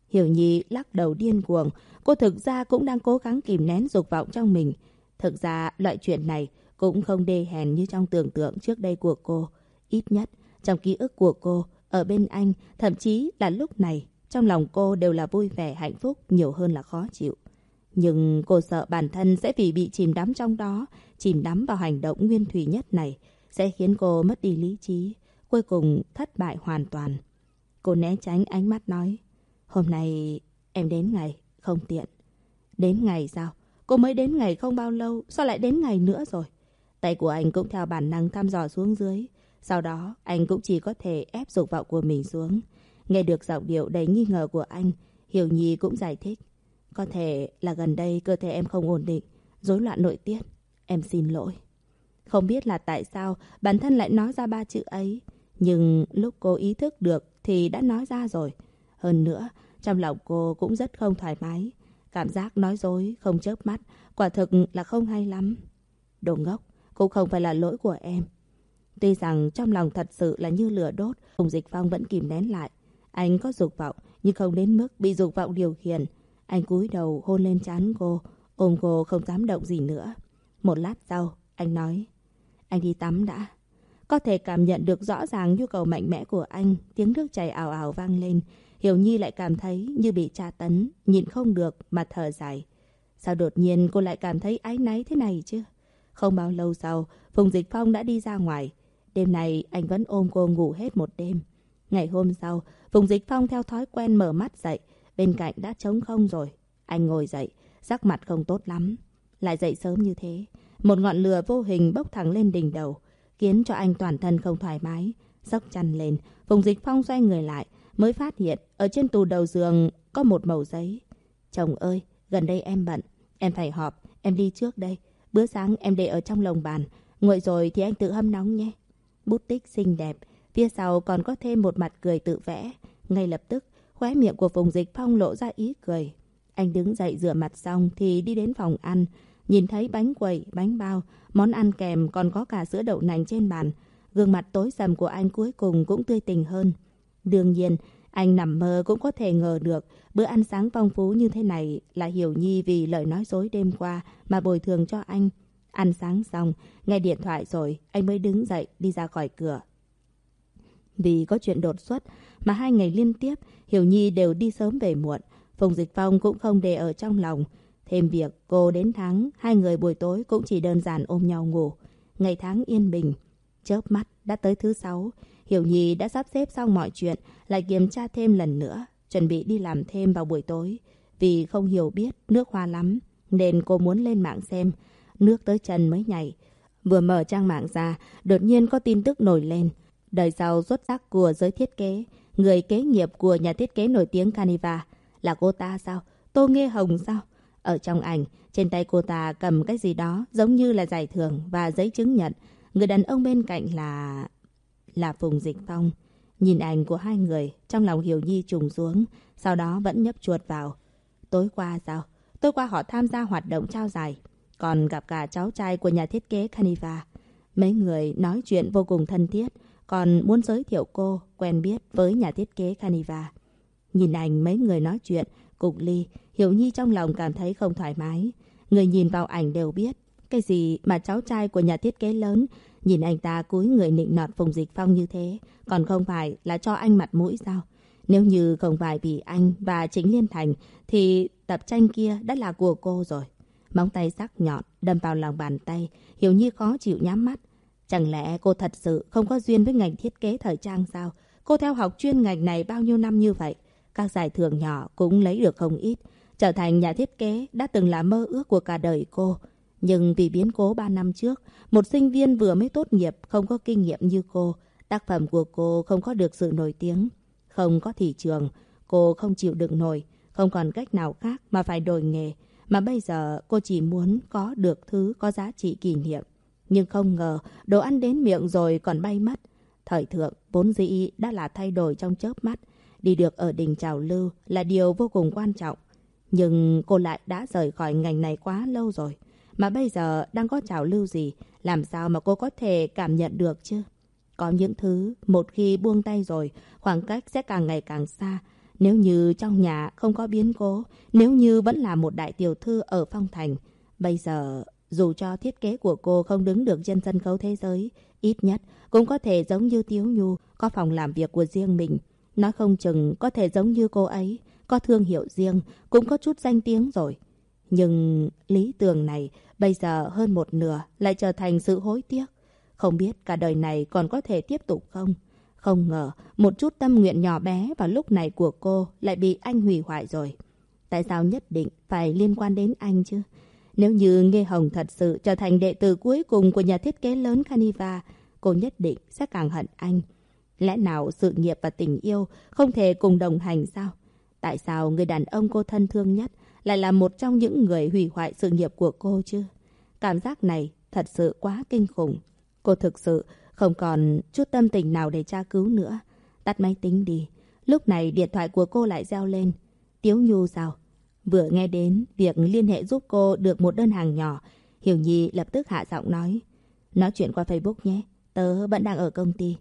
Hiểu Nhi lắc đầu điên cuồng. Cô thực ra cũng đang cố gắng kìm nén dục vọng trong mình. Thực ra, loại chuyện này cũng không đê hèn như trong tưởng tượng trước đây của cô. Ít nhất, trong ký ức của cô, ở bên anh, thậm chí là lúc này, trong lòng cô đều là vui vẻ, hạnh phúc nhiều hơn là khó chịu. Nhưng cô sợ bản thân sẽ vì bị chìm đắm trong đó, chìm đắm vào hành động nguyên thủy nhất này, sẽ khiến cô mất đi lý trí, cuối cùng thất bại hoàn toàn. Cô né tránh ánh mắt nói, hôm nay em đến ngày, không tiện. Đến ngày sao? Cô mới đến ngày không bao lâu, sao lại đến ngày nữa rồi? Tay của anh cũng theo bản năng thăm dò xuống dưới. Sau đó, anh cũng chỉ có thể ép dục vọng của mình xuống. Nghe được giọng điệu đầy nghi ngờ của anh, Hiểu Nhi cũng giải thích. Có thể là gần đây cơ thể em không ổn định, rối loạn nội tiết. Em xin lỗi. Không biết là tại sao bản thân lại nói ra ba chữ ấy. Nhưng lúc cô ý thức được thì đã nói ra rồi. Hơn nữa, trong lòng cô cũng rất không thoải mái. Cảm giác nói dối, không chớp mắt, quả thực là không hay lắm. Đồ ngốc, cũng không phải là lỗi của em. Tuy rằng trong lòng thật sự là như lửa đốt, Phùng Dịch Phong vẫn kìm nén lại. Anh có dục vọng, nhưng không đến mức bị dục vọng điều khiển. Anh cúi đầu hôn lên trán cô, ôm cô không dám động gì nữa. Một lát sau, anh nói, anh đi tắm đã. Có thể cảm nhận được rõ ràng nhu cầu mạnh mẽ của anh, tiếng nước chảy ảo ảo vang lên. Hiểu Nhi lại cảm thấy như bị tra tấn, nhìn không được mà thở dài. Sao đột nhiên cô lại cảm thấy áy náy thế này chứ? Không bao lâu sau, Phùng Dịch Phong đã đi ra ngoài. Đêm này anh vẫn ôm cô ngủ hết một đêm. Ngày hôm sau, Phùng Dịch Phong theo thói quen mở mắt dậy. Bên cạnh đã trống không rồi. Anh ngồi dậy, sắc mặt không tốt lắm. Lại dậy sớm như thế. Một ngọn lửa vô hình bốc thẳng lên đỉnh đầu, khiến cho anh toàn thân không thoải mái. Sốc chăn lên, Phùng Dịch Phong xoay người lại, mới phát hiện ở trên tủ đầu giường có một mẩu giấy. Chồng ơi, gần đây em bận, em phải họp, em đi trước đây. Bữa sáng em để ở trong lồng bàn, nguội rồi thì anh tự hâm nóng nhé. Bút tích xinh đẹp, phía sau còn có thêm một mặt cười tự vẽ. Ngay lập tức, khóe miệng của Phùng Dịch Phong lộ ra ý cười. Anh đứng dậy rửa mặt xong thì đi đến phòng ăn. Nhìn thấy bánh quẩy, bánh bao, món ăn kèm còn có cả sữa đậu nành trên bàn. Gương mặt tối sầm của anh cuối cùng cũng tươi tình hơn. Đương nhiên, anh nằm mơ cũng có thể ngờ được bữa ăn sáng phong phú như thế này là Hiểu Nhi vì lời nói dối đêm qua mà bồi thường cho anh. Ăn sáng xong, nghe điện thoại rồi, anh mới đứng dậy đi ra khỏi cửa. Vì có chuyện đột xuất mà hai ngày liên tiếp, Hiểu Nhi đều đi sớm về muộn. Phùng Dịch Phong cũng không để ở trong lòng. Thêm việc cô đến tháng, hai người buổi tối cũng chỉ đơn giản ôm nhau ngủ. Ngày tháng yên bình. Chớp mắt đã tới thứ sáu. Hiểu Nhi đã sắp xếp xong mọi chuyện, lại kiểm tra thêm lần nữa, chuẩn bị đi làm thêm vào buổi tối. Vì không hiểu biết nước hoa lắm, nên cô muốn lên mạng xem. Nước tới chân mới nhảy. Vừa mở trang mạng ra, đột nhiên có tin tức nổi lên. Đời sau xuất sắc của giới thiết kế, người kế nghiệp của nhà thiết kế nổi tiếng Caniva. Là cô ta sao? Tô Nghê Hồng sao? Ở trong ảnh, trên tay cô ta cầm cái gì đó giống như là giải thưởng và giấy chứng nhận. Người đàn ông bên cạnh là là Phùng Dịch Phong. Nhìn ảnh của hai người, trong lòng Hiểu Nhi trùng xuống, sau đó vẫn nhấp chuột vào. Tối qua sao? Tối qua họ tham gia hoạt động trao giải, còn gặp cả cháu trai của nhà thiết kế Caniva. Mấy người nói chuyện vô cùng thân thiết, còn muốn giới thiệu cô quen biết với nhà thiết kế Caniva. Nhìn ảnh mấy người nói chuyện, cục ly, Hiểu Nhi trong lòng cảm thấy không thoải mái. Người nhìn vào ảnh đều biết, cái gì mà cháu trai của nhà thiết kế lớn Nhìn anh ta cúi người nịnh nọt Phùng Dịch Phong như thế, còn không phải là cho anh mặt mũi sao? Nếu như không phải vì anh và chính Liên Thành, thì tập tranh kia đã là của cô rồi. Móng tay sắc nhọn, đâm vào lòng bàn tay, Hiểu Nhi khó chịu nhắm mắt. Chẳng lẽ cô thật sự không có duyên với ngành thiết kế thời trang sao? cô theo học chuyên ngành này bao nhiêu năm như vậy. Các giải thưởng nhỏ cũng lấy được không ít. Trở thành nhà thiết kế đã từng là mơ ước của cả đời cô. Nhưng vì biến cố 3 năm trước, một sinh viên vừa mới tốt nghiệp không có kinh nghiệm như cô. Tác phẩm của cô không có được sự nổi tiếng, không có thị trường. Cô không chịu đựng nổi, không còn cách nào khác mà phải đổi nghề. Mà bây giờ cô chỉ muốn có được thứ có giá trị kỷ niệm. Nhưng không ngờ đồ ăn đến miệng rồi còn bay mất. Thời thượng vốn dĩ đã là thay đổi trong chớp mắt. Đi được ở đỉnh trào lưu là điều vô cùng quan trọng. Nhưng cô lại đã rời khỏi ngành này quá lâu rồi. Mà bây giờ đang có trào lưu gì, làm sao mà cô có thể cảm nhận được chứ? Có những thứ, một khi buông tay rồi, khoảng cách sẽ càng ngày càng xa. Nếu như trong nhà không có biến cố, nếu như vẫn là một đại tiểu thư ở phong thành, bây giờ dù cho thiết kế của cô không đứng được trên sân khấu thế giới, ít nhất cũng có thể giống như Tiếu Nhu, có phòng làm việc của riêng mình. Nói không chừng có thể giống như cô ấy, có thương hiệu riêng, cũng có chút danh tiếng rồi. Nhưng lý tưởng này bây giờ hơn một nửa lại trở thành sự hối tiếc. Không biết cả đời này còn có thể tiếp tục không? Không ngờ một chút tâm nguyện nhỏ bé vào lúc này của cô lại bị anh hủy hoại rồi. Tại sao nhất định phải liên quan đến anh chứ? Nếu như Nghê Hồng thật sự trở thành đệ tử cuối cùng của nhà thiết kế lớn Caniva, cô nhất định sẽ càng hận anh. Lẽ nào sự nghiệp và tình yêu không thể cùng đồng hành sao? Tại sao người đàn ông cô thân thương nhất lại là một trong những người hủy hoại sự nghiệp của cô chứ? Cảm giác này thật sự quá kinh khủng. Cô thực sự không còn chút tâm tình nào để tra cứu nữa. Tắt máy tính đi. Lúc này điện thoại của cô lại reo lên. Tiếu Nhu sao? Vừa nghe đến việc liên hệ giúp cô được một đơn hàng nhỏ, Hiểu Nhi lập tức hạ giọng nói. Nói chuyện qua Facebook nhé, tớ vẫn đang ở công ty.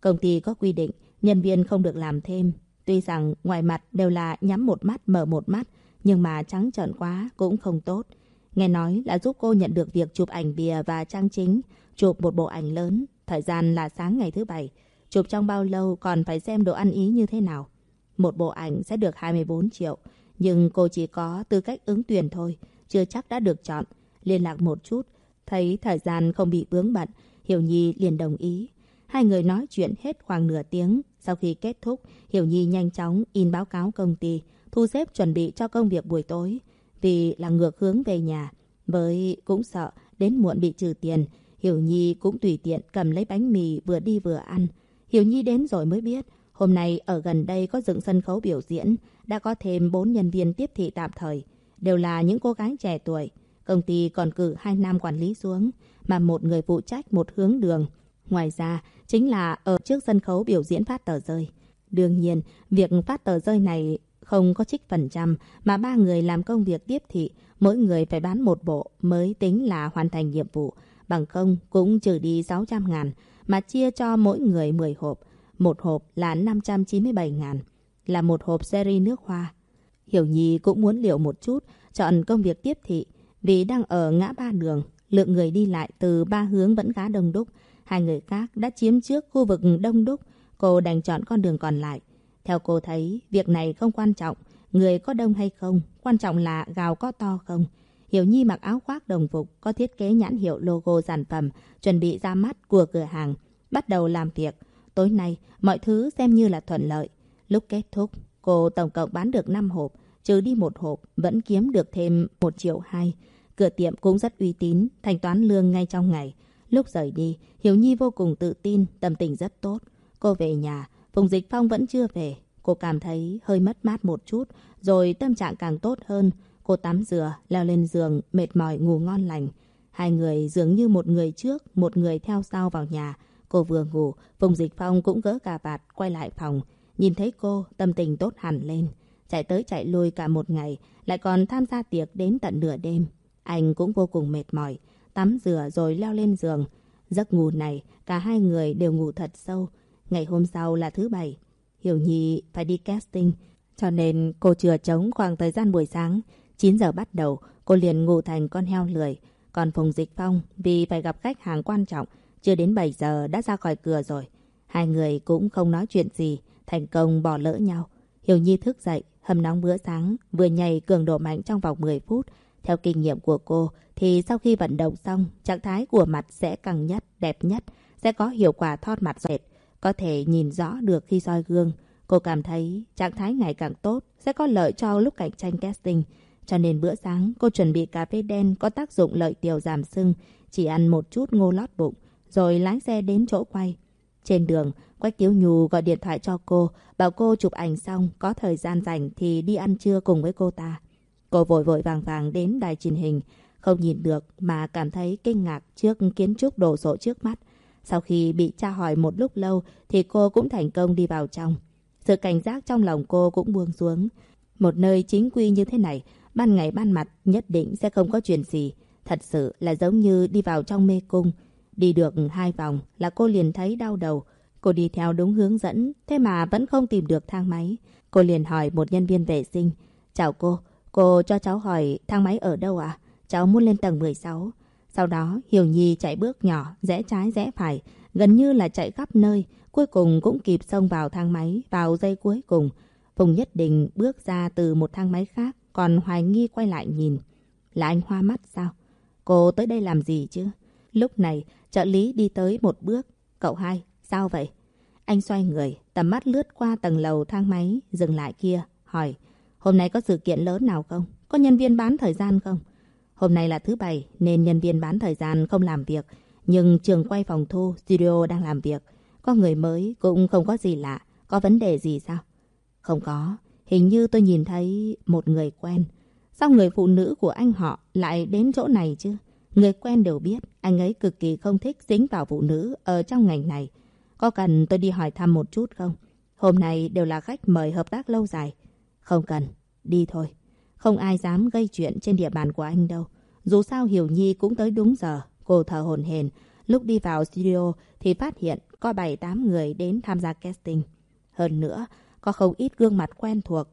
Công ty có quy định, nhân viên không được làm thêm. Tuy rằng ngoài mặt đều là nhắm một mắt mở một mắt, nhưng mà trắng trợn quá cũng không tốt. Nghe nói là giúp cô nhận được việc chụp ảnh bìa và trang chính, chụp một bộ ảnh lớn. Thời gian là sáng ngày thứ bảy. Chụp trong bao lâu còn phải xem độ ăn ý như thế nào. Một bộ ảnh sẽ được 24 triệu. Nhưng cô chỉ có tư cách ứng tuyển thôi, chưa chắc đã được chọn. Liên lạc một chút, thấy thời gian không bị bướng bận, Hiểu Nhi liền đồng ý. Hai người nói chuyện hết khoảng nửa tiếng. Sau khi kết thúc, Hiểu Nhi nhanh chóng in báo cáo công ty, thu xếp chuẩn bị cho công việc buổi tối. Vì là ngược hướng về nhà, với cũng sợ đến muộn bị trừ tiền, Hiểu Nhi cũng tùy tiện cầm lấy bánh mì vừa đi vừa ăn. Hiểu Nhi đến rồi mới biết, hôm nay ở gần đây có dựng sân khấu biểu diễn, đã có thêm 4 nhân viên tiếp thị tạm thời, đều là những cô gái trẻ tuổi. Công ty còn cử hai nam quản lý xuống, mà một người phụ trách một hướng đường. Ngoài ra, chính là ở trước sân khấu biểu diễn phát tờ rơi. Đương nhiên, việc phát tờ rơi này không có trích phần trăm, mà ba người làm công việc tiếp thị, mỗi người phải bán một bộ mới tính là hoàn thành nhiệm vụ. Bằng không cũng trừ đi 600 ngàn, mà chia cho mỗi người 10 hộp. Một hộp là 597 ngàn là một hộp seri nước hoa. Hiểu Nhi cũng muốn liệu một chút, chọn công việc tiếp thị. Vì đang ở ngã ba đường, lượng người đi lại từ ba hướng vẫn khá đông đúc. Hai người khác đã chiếm trước khu vực đông đúc. Cô đành chọn con đường còn lại. Theo cô thấy, việc này không quan trọng. Người có đông hay không, quan trọng là gào có to không. Hiểu Nhi mặc áo khoác đồng phục, có thiết kế nhãn hiệu logo sản phẩm, chuẩn bị ra mắt của cửa hàng. Bắt đầu làm việc. Tối nay, mọi thứ xem như là thuận lợi. Lúc kết thúc, cô tổng cộng bán được 5 hộp, trừ đi một hộp, vẫn kiếm được thêm 1 triệu 2. Cửa tiệm cũng rất uy tín, thanh toán lương ngay trong ngày. Lúc rời đi, Hiểu Nhi vô cùng tự tin, tâm tình rất tốt. Cô về nhà, Phùng Dịch Phong vẫn chưa về. Cô cảm thấy hơi mất mát một chút, rồi tâm trạng càng tốt hơn. Cô tắm rửa, leo lên giường, mệt mỏi ngủ ngon lành. Hai người dường như một người trước, một người theo sau vào nhà. Cô vừa ngủ, Phùng Dịch Phong cũng gỡ cà vạt, quay lại phòng. Nhìn thấy cô, tâm tình tốt hẳn lên. Chạy tới chạy lui cả một ngày, lại còn tham gia tiệc đến tận nửa đêm. Anh cũng vô cùng mệt mỏi, tắm rửa rồi leo lên giường. Giấc ngủ này, cả hai người đều ngủ thật sâu. Ngày hôm sau là thứ bảy. Hiểu Nhi phải đi casting, cho nên cô chừa trống khoảng thời gian buổi sáng. 9 giờ bắt đầu, cô liền ngủ thành con heo lười. Còn Phùng Dịch Phong, vì phải gặp khách hàng quan trọng, chưa đến 7 giờ đã ra khỏi cửa rồi. Hai người cũng không nói chuyện gì, thành công bỏ lỡ nhau. Hiểu Nhi thức dậy, hầm nóng bữa sáng, vừa nhảy cường độ mạnh trong vòng 10 phút. Theo kinh nghiệm của cô, thì sau khi vận động xong, trạng thái của mặt sẽ căng nhất, đẹp nhất, sẽ có hiệu quả thon mặt dệt. Có thể nhìn rõ được khi soi gương. Cô cảm thấy trạng thái ngày càng tốt sẽ có lợi cho lúc cạnh tranh casting. Cho nên bữa sáng cô chuẩn bị cà phê đen có tác dụng lợi tiểu giảm sưng, chỉ ăn một chút ngô lót bụng, rồi lái xe đến chỗ quay. Trên đường, Quách Tiếu Nhu gọi điện thoại cho cô, bảo cô chụp ảnh xong, có thời gian rảnh thì đi ăn trưa cùng với cô ta. Cô vội vội vàng vàng đến đài truyền hình, không nhìn được mà cảm thấy kinh ngạc trước kiến trúc đồ sộ trước mắt. Sau khi bị tra hỏi một lúc lâu thì cô cũng thành công đi vào trong. Sự cảnh giác trong lòng cô cũng buông xuống. Một nơi chính quy như thế này, ban ngày ban mặt nhất định sẽ không có chuyện gì. Thật sự là giống như đi vào trong mê cung. Đi được hai vòng là cô liền thấy đau đầu. Cô đi theo đúng hướng dẫn, thế mà vẫn không tìm được thang máy. Cô liền hỏi một nhân viên vệ sinh. Chào cô, cô cho cháu hỏi thang máy ở đâu ạ? Cháu muốn lên tầng 16. Sau đó Hiểu Nhi chạy bước nhỏ, rẽ trái rẽ phải, gần như là chạy khắp nơi. Cuối cùng cũng kịp xông vào thang máy, vào giây cuối cùng. Phùng Nhất Định bước ra từ một thang máy khác, còn hoài nghi quay lại nhìn. Là anh hoa mắt sao? Cô tới đây làm gì chứ? Lúc này, trợ lý đi tới một bước. Cậu hai, sao vậy? Anh xoay người, tầm mắt lướt qua tầng lầu thang máy, dừng lại kia, hỏi. Hôm nay có sự kiện lớn nào không? Có nhân viên bán thời gian không? Hôm nay là thứ bảy nên nhân viên bán thời gian không làm việc. Nhưng trường quay phòng thu, studio đang làm việc. Có người mới cũng không có gì lạ. Có vấn đề gì sao? Không có. Hình như tôi nhìn thấy một người quen. Sao người phụ nữ của anh họ lại đến chỗ này chứ? Người quen đều biết anh ấy cực kỳ không thích dính vào phụ nữ ở trong ngành này. Có cần tôi đi hỏi thăm một chút không? Hôm nay đều là khách mời hợp tác lâu dài. Không cần, đi thôi. Không ai dám gây chuyện trên địa bàn của anh đâu. Dù sao Hiểu Nhi cũng tới đúng giờ. Cô thở hồn hển. Lúc đi vào studio thì phát hiện có 7-8 người đến tham gia casting. Hơn nữa, có không ít gương mặt quen thuộc.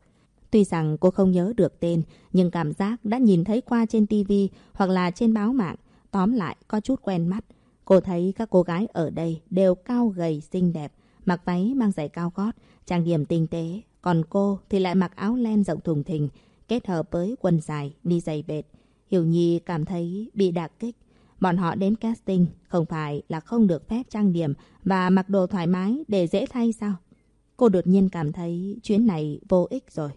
Tuy rằng cô không nhớ được tên, nhưng cảm giác đã nhìn thấy qua trên TV hoặc là trên báo mạng. Tóm lại, có chút quen mắt. Cô thấy các cô gái ở đây đều cao gầy xinh đẹp, mặc váy mang giày cao gót, trang điểm tinh tế. Còn cô thì lại mặc áo len rộng thùng thình, kết hợp với quần dài, đi giày bệt. Hiểu Nhi cảm thấy bị đạc kích. Bọn họ đến casting không phải là không được phép trang điểm và mặc đồ thoải mái để dễ thay sao? Cô đột nhiên cảm thấy chuyến này vô ích rồi.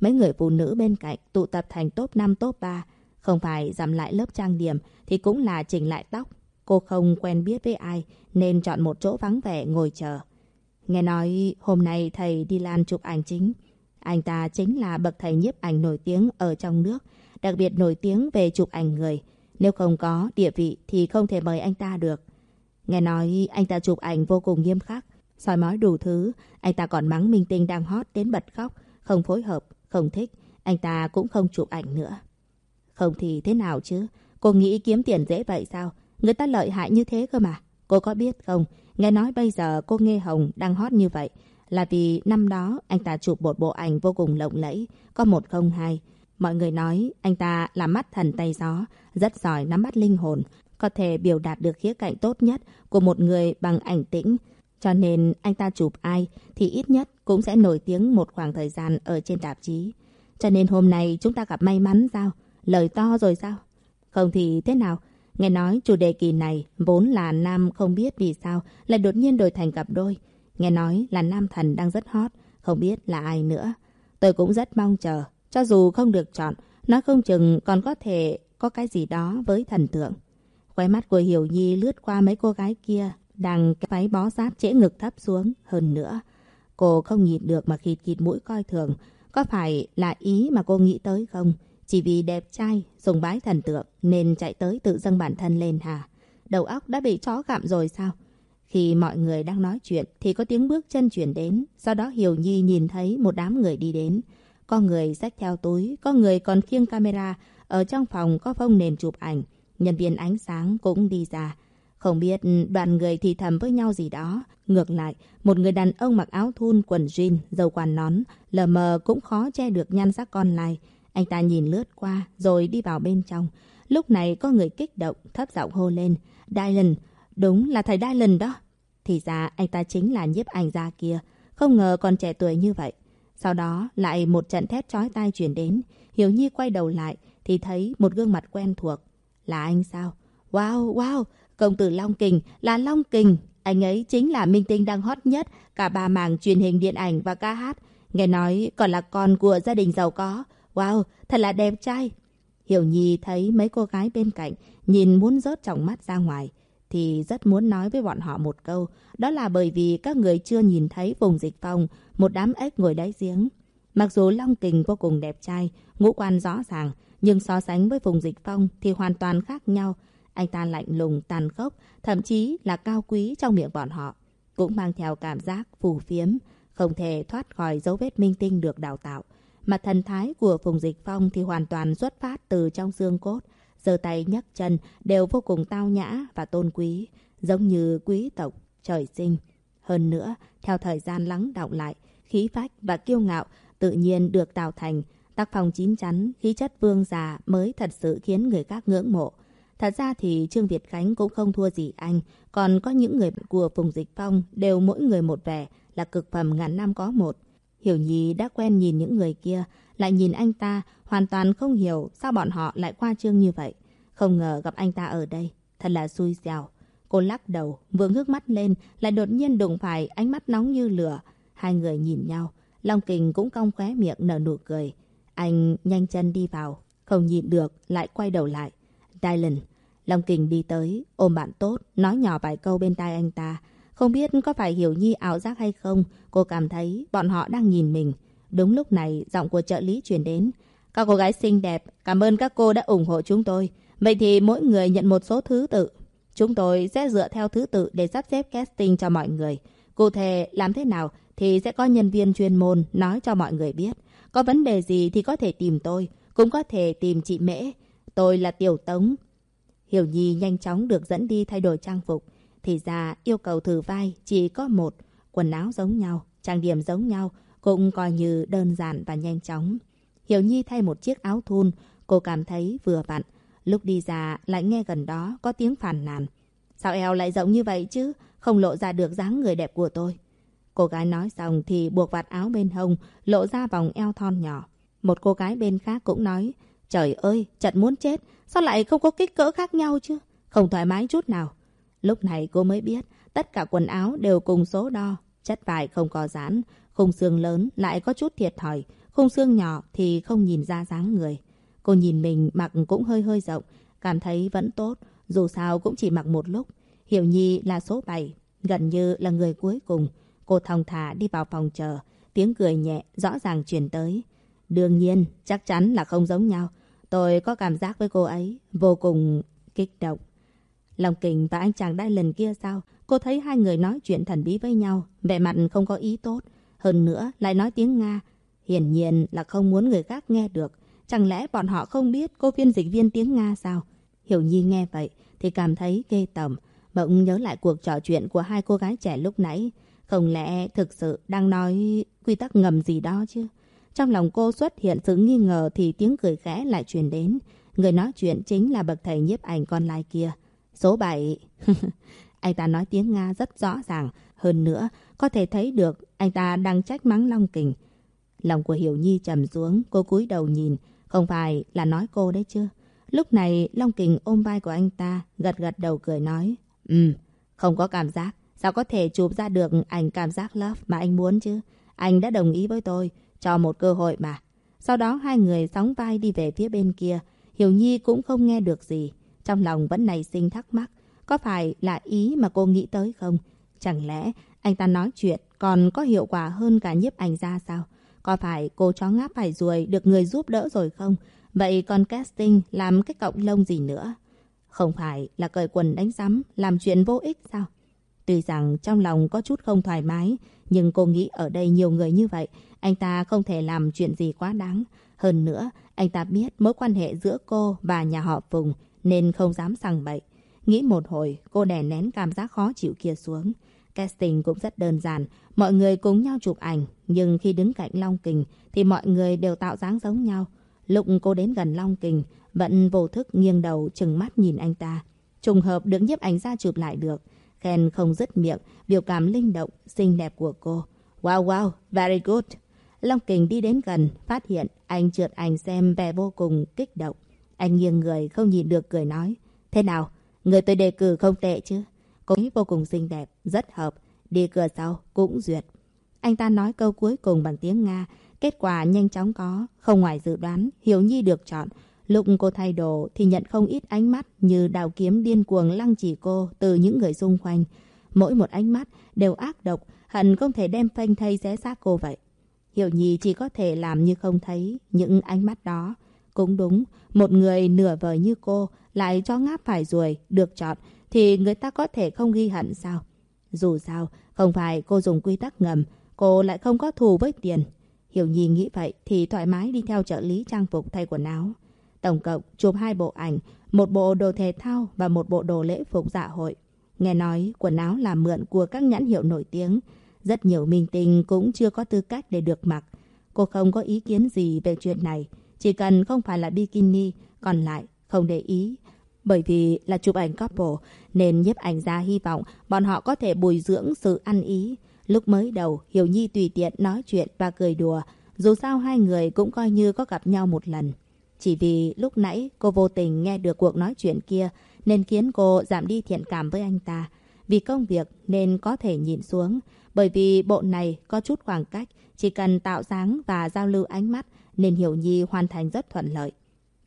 Mấy người phụ nữ bên cạnh tụ tập thành top 5 top 3. Không phải giảm lại lớp trang điểm thì cũng là chỉnh lại tóc. Cô không quen biết với ai nên chọn một chỗ vắng vẻ ngồi chờ. Nghe nói hôm nay thầy đi lan chụp ảnh chính. Anh ta chính là bậc thầy nhiếp ảnh nổi tiếng ở trong nước, đặc biệt nổi tiếng về chụp ảnh người. Nếu không có địa vị thì không thể mời anh ta được. Nghe nói anh ta chụp ảnh vô cùng nghiêm khắc, soi mói đủ thứ. Anh ta còn mắng minh tinh đang hot đến bật khóc, không phối hợp, không thích. Anh ta cũng không chụp ảnh nữa. Không thì thế nào chứ? Cô nghĩ kiếm tiền dễ vậy sao? Người ta lợi hại như thế cơ mà. Cô có biết không? Nghe nói bây giờ cô Nghe Hồng đang hot như vậy là vì năm đó anh ta chụp một bộ ảnh vô cùng lộng lẫy, có một không hai. Mọi người nói anh ta là mắt thần tay gió, rất giỏi nắm bắt linh hồn, có thể biểu đạt được khía cạnh tốt nhất của một người bằng ảnh tĩnh. Cho nên anh ta chụp ai thì ít nhất cũng sẽ nổi tiếng một khoảng thời gian ở trên tạp chí. Cho nên hôm nay chúng ta gặp may mắn sao? Lời to rồi sao? Không thì thế nào? Nghe nói chủ đề kỳ này vốn là nam không biết vì sao lại đột nhiên đổi thành cặp đôi. Nghe nói là nam thần đang rất hot, không biết là ai nữa. Tôi cũng rất mong chờ, cho dù không được chọn, nó không chừng còn có thể có cái gì đó với thần tượng. Khóe mắt của Hiểu Nhi lướt qua mấy cô gái kia, đang váy bó sát trễ ngực thấp xuống. Hơn nữa, cô không nhịn được mà khịt khịt mũi coi thường. Có phải là ý mà cô nghĩ tới không? Chỉ vì đẹp trai, dùng bái thần tượng nên chạy tới tự dâng bản thân lên hả? Đầu óc đã bị chó gặm rồi sao? Khi mọi người đang nói chuyện thì có tiếng bước chân chuyển đến. Sau đó Hiểu Nhi nhìn thấy một đám người đi đến. Có người xách theo túi, có người còn khiêng camera. Ở trong phòng có phông nền chụp ảnh. Nhân viên ánh sáng cũng đi ra. Không biết đoàn người thì thầm với nhau gì đó. Ngược lại, một người đàn ông mặc áo thun, quần jean, dầu quàn nón, lờ mờ cũng khó che được nhan sắc con lai. Anh ta nhìn lướt qua, rồi đi vào bên trong. Lúc này có người kích động, thấp giọng hô lên. Dylan, đúng là thầy Dylan đó. Thì ra anh ta chính là nhiếp ảnh gia kia. Không ngờ còn trẻ tuổi như vậy. Sau đó lại một trận thét chói tai truyền đến. Hiểu Nhi quay đầu lại thì thấy một gương mặt quen thuộc. Là anh sao? Wow, wow, công tử Long Kình, là Long Kình. Anh ấy chính là minh tinh đang hot nhất cả ba mảng truyền hình điện ảnh và ca hát. Nghe nói còn là con của gia đình giàu có. Wow, thật là đẹp trai. Hiểu Nhi thấy mấy cô gái bên cạnh nhìn muốn rớt trong mắt ra ngoài thì rất muốn nói với bọn họ một câu. Đó là bởi vì các người chưa nhìn thấy vùng dịch phong, một đám ếch ngồi đáy giếng. Mặc dù Long Kình vô cùng đẹp trai, ngũ quan rõ ràng, nhưng so sánh với vùng dịch phong thì hoàn toàn khác nhau. Anh ta lạnh lùng, tàn khốc, thậm chí là cao quý trong miệng bọn họ. Cũng mang theo cảm giác phù phiếm, không thể thoát khỏi dấu vết minh tinh được đào tạo. Mà thần thái của Phùng Dịch Phong thì hoàn toàn xuất phát từ trong xương cốt. giơ tay nhấc chân đều vô cùng tao nhã và tôn quý, giống như quý tộc, trời sinh. Hơn nữa, theo thời gian lắng đọng lại, khí phách và kiêu ngạo tự nhiên được tạo thành. Tác phong chín chắn, khí chất vương già mới thật sự khiến người khác ngưỡng mộ. Thật ra thì Trương Việt Khánh cũng không thua gì anh. Còn có những người của Phùng Dịch Phong đều mỗi người một vẻ là cực phẩm ngàn năm có một. Hiểu Nhi đã quen nhìn những người kia, lại nhìn anh ta, hoàn toàn không hiểu sao bọn họ lại qua trương như vậy. Không ngờ gặp anh ta ở đây, thật là xui xẻo. Cô lắc đầu, vừa ngước mắt lên, lại đột nhiên đụng phải ánh mắt nóng như lửa. Hai người nhìn nhau, Long Kình cũng cong khóe miệng nở nụ cười. Anh nhanh chân đi vào, không nhịn được, lại quay đầu lại. Dylan, Long Kình đi tới, ôm bạn tốt, nói nhỏ vài câu bên tai anh ta. Không biết có phải Hiểu Nhi ảo giác hay không, cô cảm thấy bọn họ đang nhìn mình. Đúng lúc này, giọng của trợ lý truyền đến. Các cô gái xinh đẹp, cảm ơn các cô đã ủng hộ chúng tôi. Vậy thì mỗi người nhận một số thứ tự. Chúng tôi sẽ dựa theo thứ tự để sắp xếp casting cho mọi người. Cụ thể làm thế nào thì sẽ có nhân viên chuyên môn nói cho mọi người biết. Có vấn đề gì thì có thể tìm tôi, cũng có thể tìm chị Mễ. Tôi là Tiểu Tống. Hiểu Nhi nhanh chóng được dẫn đi thay đổi trang phục. Thì ra yêu cầu thử vai chỉ có một, quần áo giống nhau, trang điểm giống nhau, cũng coi như đơn giản và nhanh chóng. Hiểu Nhi thay một chiếc áo thun, cô cảm thấy vừa vặn. Lúc đi ra lại nghe gần đó có tiếng phàn nàn. Sao eo lại rộng như vậy chứ? Không lộ ra được dáng người đẹp của tôi. Cô gái nói xong thì buộc vạt áo bên hông, lộ ra vòng eo thon nhỏ. Một cô gái bên khác cũng nói, trời ơi, trận muốn chết, sao lại không có kích cỡ khác nhau chứ? Không thoải mái chút nào. Lúc này cô mới biết, tất cả quần áo đều cùng số đo. Chất vải không có dán, khung xương lớn lại có chút thiệt thòi, khung xương nhỏ thì không nhìn ra dáng người. Cô nhìn mình mặc cũng hơi hơi rộng, cảm thấy vẫn tốt, dù sao cũng chỉ mặc một lúc. Hiểu Nhi là số 7, gần như là người cuối cùng. Cô thong thả đi vào phòng chờ, tiếng cười nhẹ rõ ràng truyền tới. Đương nhiên, chắc chắn là không giống nhau. Tôi có cảm giác với cô ấy vô cùng kích động. Long Kình và anh chàng đai lần kia sao? Cô thấy hai người nói chuyện thần bí với nhau, vẻ mặt không có ý tốt. Hơn nữa, lại nói tiếng Nga. Hiển nhiên là không muốn người khác nghe được. Chẳng lẽ bọn họ không biết cô phiên dịch viên tiếng Nga sao? Hiểu Nhi nghe vậy thì cảm thấy ghê tởm. Bỗng nhớ lại cuộc trò chuyện của hai cô gái trẻ lúc nãy. Không lẽ thực sự đang nói quy tắc ngầm gì đó chứ? Trong lòng cô xuất hiện sự nghi ngờ thì tiếng cười khẽ lại truyền đến. Người nói chuyện chính là bậc thầy nhiếp ảnh con lai kia. Số 7. anh ta nói tiếng Nga rất rõ ràng. Hơn nữa, có thể thấy được anh ta đang trách mắng Long Kình. Lòng của Hiểu Nhi trầm xuống, cô cúi đầu nhìn. Không phải là nói cô đấy chứ. Lúc này, Long Kình ôm vai của anh ta, gật gật đầu cười nói. Ừ, không có cảm giác. Sao có thể chụp ra được ảnh cảm giác love mà anh muốn chứ? Anh đã đồng ý với tôi, cho một cơ hội mà. Sau đó hai người sóng vai đi về phía bên kia. Hiểu Nhi cũng không nghe được gì. Trong lòng vẫn nảy sinh thắc mắc. Có phải là ý mà cô nghĩ tới không? Chẳng lẽ anh ta nói chuyện còn có hiệu quả hơn cả nhiếp ảnh ra sao? Có phải cô chó ngáp phải ruồi được người giúp đỡ rồi không? Vậy còn casting làm cái cộng lông gì nữa? Không phải là cởi quần đánh rắm, làm chuyện vô ích sao? Tuy rằng trong lòng có chút không thoải mái, nhưng cô nghĩ ở đây nhiều người như vậy, anh ta không thể làm chuyện gì quá đáng. Hơn nữa, anh ta biết mối quan hệ giữa cô và nhà họ Phùng nên không dám sằng bậy. Nghĩ một hồi, cô đè nén cảm giác khó chịu kia xuống. Casting cũng rất đơn giản, mọi người cùng nhau chụp ảnh, nhưng khi đứng cạnh Long Kình thì mọi người đều tạo dáng giống nhau. Lúc cô đến gần Long Kình, vẫn vô thức nghiêng đầu chừng mắt nhìn anh ta. Trùng hợp được nhiếp ảnh ra chụp lại được. Khen không dứt miệng, biểu cảm linh động, xinh đẹp của cô. Wow wow, very good. Long Kình đi đến gần, phát hiện anh trượt ảnh xem vẻ vô cùng kích động. Anh nghiêng người không nhìn được cười nói. Thế nào? Người tôi đề cử không tệ chứ? Cô ấy vô cùng xinh đẹp, rất hợp. Đi cửa sau cũng duyệt. Anh ta nói câu cuối cùng bằng tiếng Nga. Kết quả nhanh chóng có, không ngoài dự đoán, Hiểu Nhi được chọn. Lúc cô thay đồ thì nhận không ít ánh mắt như đào kiếm điên cuồng lăng chỉ cô từ những người xung quanh. Mỗi một ánh mắt đều ác độc, hận không thể đem phanh thây xé xác cô vậy. Hiểu Nhi chỉ có thể làm như không thấy những ánh mắt đó. Cũng đúng, một người nửa vời như cô lại cho ngáp phải ruồi, được chọn, thì người ta có thể không ghi hận sao? Dù sao, không phải cô dùng quy tắc ngầm, cô lại không có thù với tiền. Hiểu Nhi nghĩ vậy thì thoải mái đi theo trợ lý trang phục thay quần áo. Tổng cộng chụp hai bộ ảnh, một bộ đồ thể thao và một bộ đồ lễ phục dạ hội. Nghe nói quần áo là mượn của các nhãn hiệu nổi tiếng. Rất nhiều minh tinh cũng chưa có tư cách để được mặc. Cô không có ý kiến gì về chuyện này. Chỉ cần không phải là bikini, còn lại không để ý. Bởi vì là chụp ảnh couple, nên nhiếp ảnh gia hy vọng bọn họ có thể bồi dưỡng sự ăn ý. Lúc mới đầu, Hiểu Nhi tùy tiện nói chuyện và cười đùa. Dù sao hai người cũng coi như có gặp nhau một lần. Chỉ vì lúc nãy cô vô tình nghe được cuộc nói chuyện kia nên khiến cô giảm đi thiện cảm với anh ta. Vì công việc nên có thể nhìn xuống. Bởi vì bộ này có chút khoảng cách, chỉ cần tạo dáng và giao lưu ánh mắt nên Hiểu Nhi hoàn thành rất thuận lợi.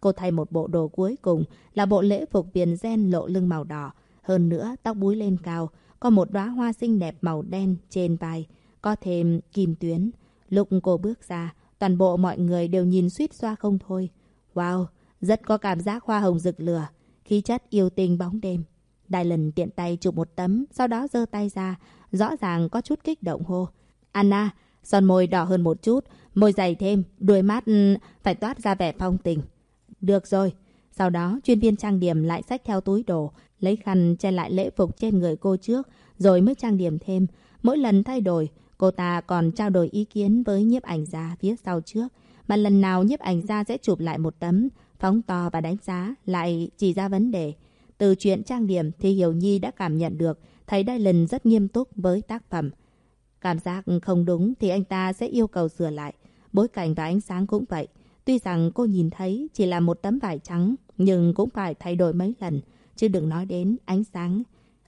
Cô thay một bộ đồ cuối cùng là bộ lễ phục viền gen lộ lưng màu đỏ. Hơn nữa, tóc búi lên cao, có một đóa hoa xinh đẹp màu đen trên vai, có thêm kim tuyến. Lúc cô bước ra, toàn bộ mọi người đều nhìn suýt xoa không thôi. Wow, rất có cảm giác hoa hồng rực lửa, khí chất yêu tình bóng đêm. Đài lần tiện tay chụp một tấm, sau đó giơ tay ra, rõ ràng có chút kích động hô. Anna, son môi đỏ hơn một chút, môi dày thêm, đuôi mắt ừ, phải toát ra vẻ phong tình. Được rồi. Sau đó, chuyên viên trang điểm lại xách theo túi đồ, lấy khăn che lại lễ phục trên người cô trước, rồi mới trang điểm thêm. Mỗi lần thay đổi, cô ta còn trao đổi ý kiến với nhiếp ảnh gia phía sau trước. Mà lần nào nhiếp ảnh gia sẽ chụp lại một tấm, phóng to và đánh giá, lại chỉ ra vấn đề. Từ chuyện trang điểm thì Hiểu Nhi đã cảm nhận được thấy Đai Linh rất nghiêm túc với tác phẩm. Cảm giác không đúng thì anh ta sẽ yêu cầu sửa lại. Bối cảnh và ánh sáng cũng vậy. Tuy rằng cô nhìn thấy chỉ là một tấm vải trắng, nhưng cũng phải thay đổi mấy lần, chứ đừng nói đến ánh sáng.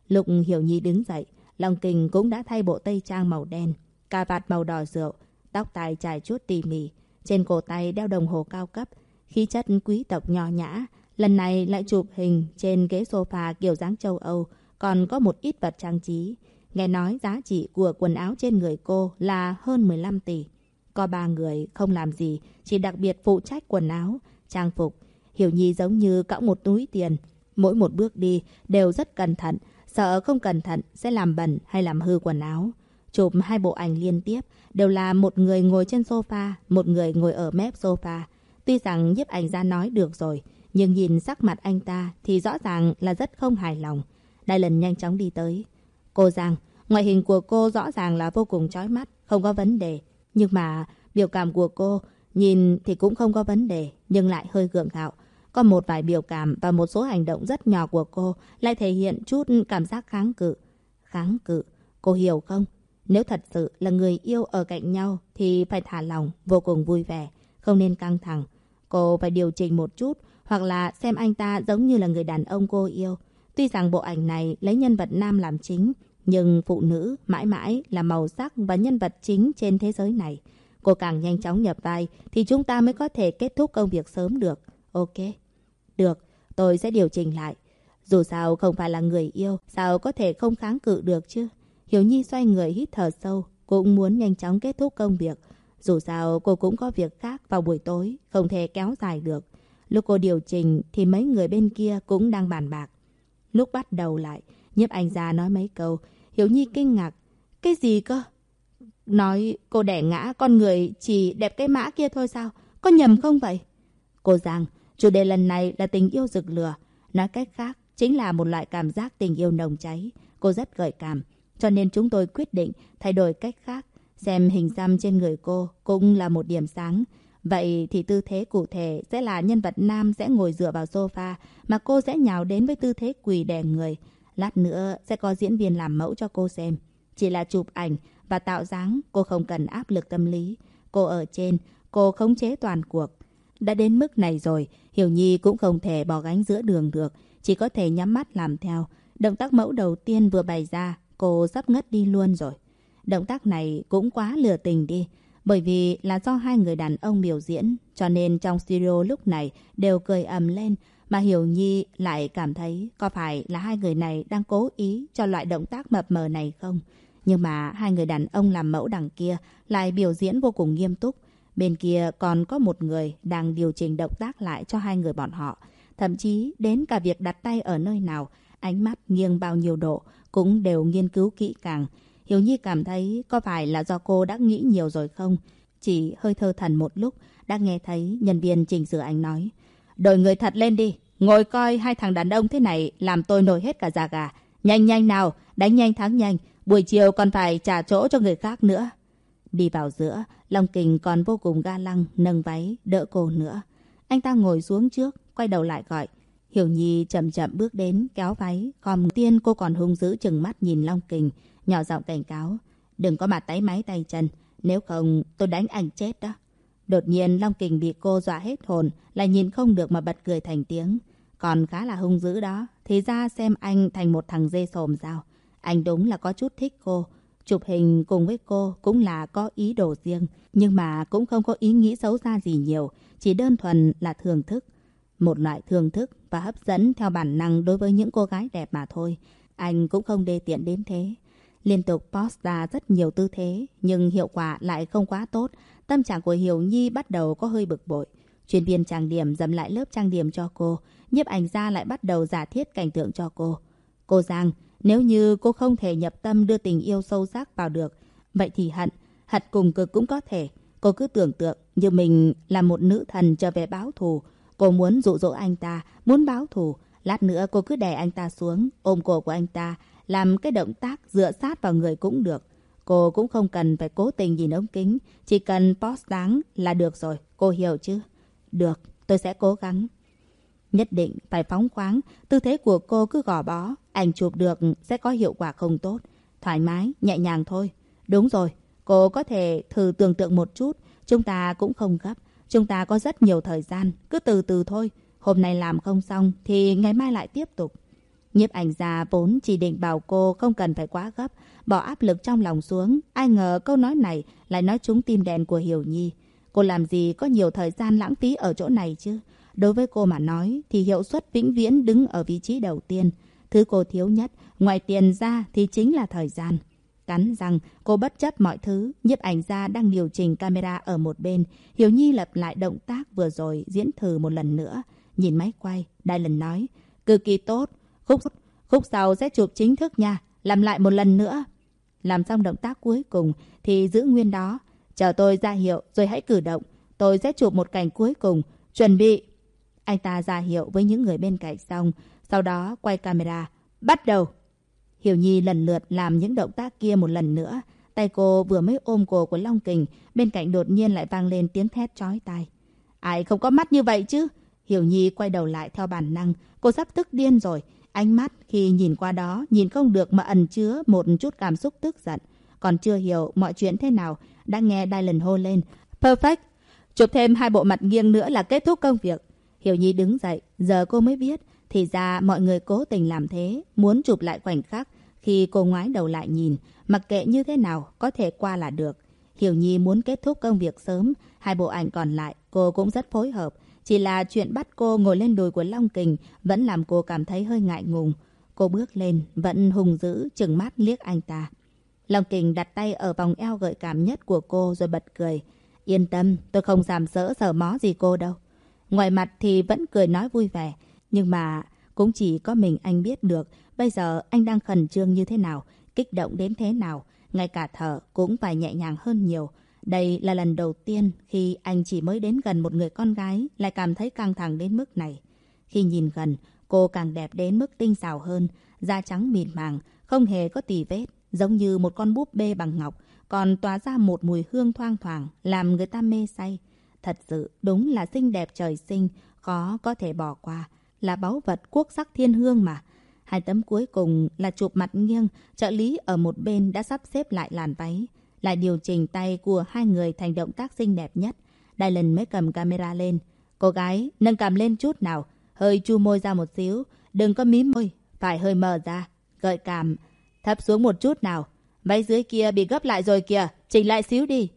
Lục Hiểu Nhi đứng dậy, Long Kình cũng đã thay bộ tây trang màu đen, cà vạt màu đỏ rượu, tóc tai trải chút tỉ mỉ, trên cổ tay đeo đồng hồ cao cấp, khí chất quý tộc nhỏ nhã. Lần này lại chụp hình trên ghế sofa kiểu dáng châu Âu, còn có một ít vật trang trí. Nghe nói giá trị của quần áo trên người cô là hơn 15 tỷ. Có ba người không làm gì, chỉ đặc biệt phụ trách quần áo, trang phục. Hiểu Nhi giống như cõng một túi tiền. Mỗi một bước đi đều rất cẩn thận, sợ không cẩn thận sẽ làm bẩn hay làm hư quần áo. Chụp hai bộ ảnh liên tiếp, đều là một người ngồi trên sofa, một người ngồi ở mép sofa. Tuy rằng nhiếp ảnh ra nói được rồi, nhưng nhìn sắc mặt anh ta thì rõ ràng là rất không hài lòng. Đại lần nhanh chóng đi tới. Cô Giang, ngoại hình của cô rõ ràng là vô cùng chói mắt, không có vấn đề. Nhưng mà biểu cảm của cô nhìn thì cũng không có vấn đề, nhưng lại hơi gượng gạo. Có một vài biểu cảm và một số hành động rất nhỏ của cô lại thể hiện chút cảm giác kháng cự. Kháng cự, cô hiểu không? Nếu thật sự là người yêu ở cạnh nhau thì phải thả lòng, vô cùng vui vẻ, không nên căng thẳng. Cô phải điều chỉnh một chút hoặc là xem anh ta giống như là người đàn ông cô yêu. Tuy rằng bộ ảnh này lấy nhân vật nam làm chính, nhưng phụ nữ mãi mãi là màu sắc và nhân vật chính trên thế giới này. Cô càng nhanh chóng nhập vai thì chúng ta mới có thể kết thúc công việc sớm được. Ok. Được, tôi sẽ điều chỉnh lại. Dù sao không phải là người yêu, sao có thể không kháng cự được chứ? Hiểu Nhi xoay người hít thở sâu, cũng muốn nhanh chóng kết thúc công việc. Dù sao cô cũng có việc khác vào buổi tối, không thể kéo dài được. Lúc cô điều chỉnh thì mấy người bên kia cũng đang bàn bạc. Lúc bắt đầu lại, nhiếp anh ra nói mấy câu, Hiểu Nhi kinh ngạc. Cái gì cơ? Nói cô đẻ ngã con người chỉ đẹp cái mã kia thôi sao? Có nhầm không vậy? Cô rằng, chủ đề lần này là tình yêu rực lửa. Nói cách khác, chính là một loại cảm giác tình yêu nồng cháy. Cô rất gợi cảm. Cho nên chúng tôi quyết định thay đổi cách khác. Xem hình xăm trên người cô cũng là một điểm sáng. Vậy thì tư thế cụ thể sẽ là nhân vật nam sẽ ngồi dựa vào sofa mà cô sẽ nhào đến với tư thế quỳ đè người. Lát nữa sẽ có diễn viên làm mẫu cho cô xem. Chỉ là chụp ảnh và tạo dáng, cô không cần áp lực tâm lý. Cô ở trên, cô khống chế toàn cuộc. Đã đến mức này rồi, Hiểu Nhi cũng không thể bỏ gánh giữa đường được, chỉ có thể nhắm mắt làm theo. động tác mẫu đầu tiên vừa bày ra, cô sắp ngất đi luôn rồi. Động tác này cũng quá lừa tình đi. Bởi vì là do hai người đàn ông biểu diễn, cho nên trong studio lúc này đều cười ầm lên, mà Hiểu Nhi lại cảm thấy có phải là hai người này đang cố ý cho loại động tác mập mờ này không? Nhưng mà hai người đàn ông làm mẫu đằng kia lại biểu diễn vô cùng nghiêm túc. Bên kia còn có một người đang điều chỉnh động tác lại cho hai người bọn họ. Thậm chí đến cả việc đặt tay ở nơi nào, ánh mắt nghiêng bao nhiêu độ cũng đều nghiên cứu kỹ càng. Hiểu Nhi cảm thấy có phải là do cô đã nghĩ nhiều rồi không? Chỉ hơi thơ thần một lúc, đã nghe thấy nhân viên chỉnh sửa anh nói. Đổi người thật lên đi, ngồi coi hai thằng đàn ông thế này làm tôi nổi hết cả da gà. Nhanh nhanh nào, đánh nhanh thắng nhanh, buổi chiều còn phải trả chỗ cho người khác nữa. Đi vào giữa, Long Kình còn vô cùng ga lăng, nâng váy, đỡ cô nữa. Anh ta ngồi xuống trước, quay đầu lại gọi. Hiểu Nhi chậm chậm bước đến, kéo váy. Còn tiên cô còn hung dữ chừng mắt nhìn Long Kình, nhỏ giọng cảnh cáo. Đừng có mà tái máy tay chân, nếu không tôi đánh anh chết đó. Đột nhiên Long Kình bị cô dọa hết hồn, lại nhìn không được mà bật cười thành tiếng. Còn khá là hung dữ đó, thì ra xem anh thành một thằng dê sồm sao. Anh đúng là có chút thích cô. Chụp hình cùng với cô cũng là có ý đồ riêng, nhưng mà cũng không có ý nghĩ xấu xa gì nhiều, chỉ đơn thuần là thưởng thức. Một loại thưởng thức và hấp dẫn theo bản năng đối với những cô gái đẹp mà thôi. Anh cũng không đê tiện đến thế. Liên tục post ra rất nhiều tư thế, nhưng hiệu quả lại không quá tốt. Tâm trạng của Hiểu Nhi bắt đầu có hơi bực bội. Chuyên viên trang điểm dầm lại lớp trang điểm cho cô. Nhiếp ảnh gia lại bắt đầu giả thiết cảnh tượng cho cô. Cô Giang, nếu như cô không thể nhập tâm đưa tình yêu sâu sắc vào được, vậy thì hận, hận cùng cực cũng có thể. Cô cứ tưởng tượng như mình là một nữ thần trở về báo thù. Cô muốn dụ dỗ anh ta, muốn báo thù. Lát nữa cô cứ đè anh ta xuống, ôm cổ của anh ta, làm cái động tác dựa sát vào người cũng được. Cô cũng không cần phải cố tình nhìn ống kính, chỉ cần post đáng là được rồi, cô hiểu chứ? Được, tôi sẽ cố gắng. Nhất định phải phóng khoáng, tư thế của cô cứ gò bó, ảnh chụp được sẽ có hiệu quả không tốt. Thoải mái, nhẹ nhàng thôi. Đúng rồi, cô có thể thử tưởng tượng một chút, chúng ta cũng không gấp. Chúng ta có rất nhiều thời gian, cứ từ từ thôi. Hôm nay làm không xong thì ngày mai lại tiếp tục. Nhiếp ảnh gia vốn chỉ định bảo cô không cần phải quá gấp, bỏ áp lực trong lòng xuống. Ai ngờ câu nói này lại nói trúng tim đèn của Hiểu Nhi. Cô làm gì có nhiều thời gian lãng phí ở chỗ này chứ? Đối với cô mà nói thì hiệu suất vĩnh viễn đứng ở vị trí đầu tiên. Thứ cô thiếu nhất, ngoài tiền ra thì chính là thời gian. Cắn rằng cô bất chấp mọi thứ, nhiếp ảnh gia đang điều chỉnh camera ở một bên. Hiểu Nhi lặp lại động tác vừa rồi diễn thử một lần nữa. Nhìn máy quay, Đài lần nói, cực kỳ tốt. Khúc, khúc sau sẽ chụp chính thức nha, làm lại một lần nữa. Làm xong động tác cuối cùng thì giữ nguyên đó. Chờ tôi ra hiệu rồi hãy cử động. Tôi sẽ chụp một cảnh cuối cùng. Chuẩn bị. Anh ta ra hiệu với những người bên cạnh xong. Sau đó quay camera. Bắt đầu. Hiểu Nhi lần lượt làm những động tác kia một lần nữa. Tay cô vừa mới ôm cổ của Long Kình. Bên cạnh đột nhiên lại vang lên tiếng thét chói tai. Ai không có mắt như vậy chứ? Hiểu Nhi quay đầu lại theo bản năng. Cô sắp tức điên rồi. Ánh mắt khi nhìn qua đó, nhìn không được mà ẩn chứa một chút cảm xúc tức giận. Còn chưa hiểu mọi chuyện thế nào, đã nghe Dylan hô lên. Perfect! Chụp thêm hai bộ mặt nghiêng nữa là kết thúc công việc. Hiểu Nhi đứng dậy, giờ cô mới biết. Thì ra mọi người cố tình làm thế, muốn chụp lại khoảnh khắc. Khi cô ngoái đầu lại nhìn, mặc kệ như thế nào, có thể qua là được. Hiểu Nhi muốn kết thúc công việc sớm, hai bộ ảnh còn lại cô cũng rất phối hợp. Chỉ là chuyện bắt cô ngồi lên đùi của Long Kình vẫn làm cô cảm thấy hơi ngại ngùng. Cô bước lên, vẫn hùng dữ, chừng mắt liếc anh ta. Long Kình đặt tay ở vòng eo gợi cảm nhất của cô rồi bật cười. Yên tâm, tôi không giảm sỡ sờ mó gì cô đâu. Ngoài mặt thì vẫn cười nói vui vẻ. Nhưng mà cũng chỉ có mình anh biết được bây giờ anh đang khẩn trương như thế nào, kích động đến thế nào. Ngay cả thở cũng phải nhẹ nhàng hơn nhiều. Đây là lần đầu tiên khi anh chỉ mới đến gần một người con gái lại cảm thấy căng thẳng đến mức này. Khi nhìn gần, cô càng đẹp đến mức tinh xảo hơn, da trắng mịn màng, không hề có tì vết, giống như một con búp bê bằng ngọc, còn tỏa ra một mùi hương thoang thoảng, làm người ta mê say. Thật sự, đúng là xinh đẹp trời sinh, khó có thể bỏ qua, là báu vật quốc sắc thiên hương mà. Hai tấm cuối cùng là chụp mặt nghiêng, trợ lý ở một bên đã sắp xếp lại làn váy lại điều chỉnh tay của hai người thành động tác xinh đẹp nhất. Đại lần mới cầm camera lên. Cô gái, nâng cầm lên chút nào. Hơi chu môi ra một xíu. Đừng có mím môi. Phải phải hơi mở ra, gợi cảm, thấp xuống một chút nào. Váy dưới kia bị gấp lại rồi kìa, chỉnh lại xíu đi.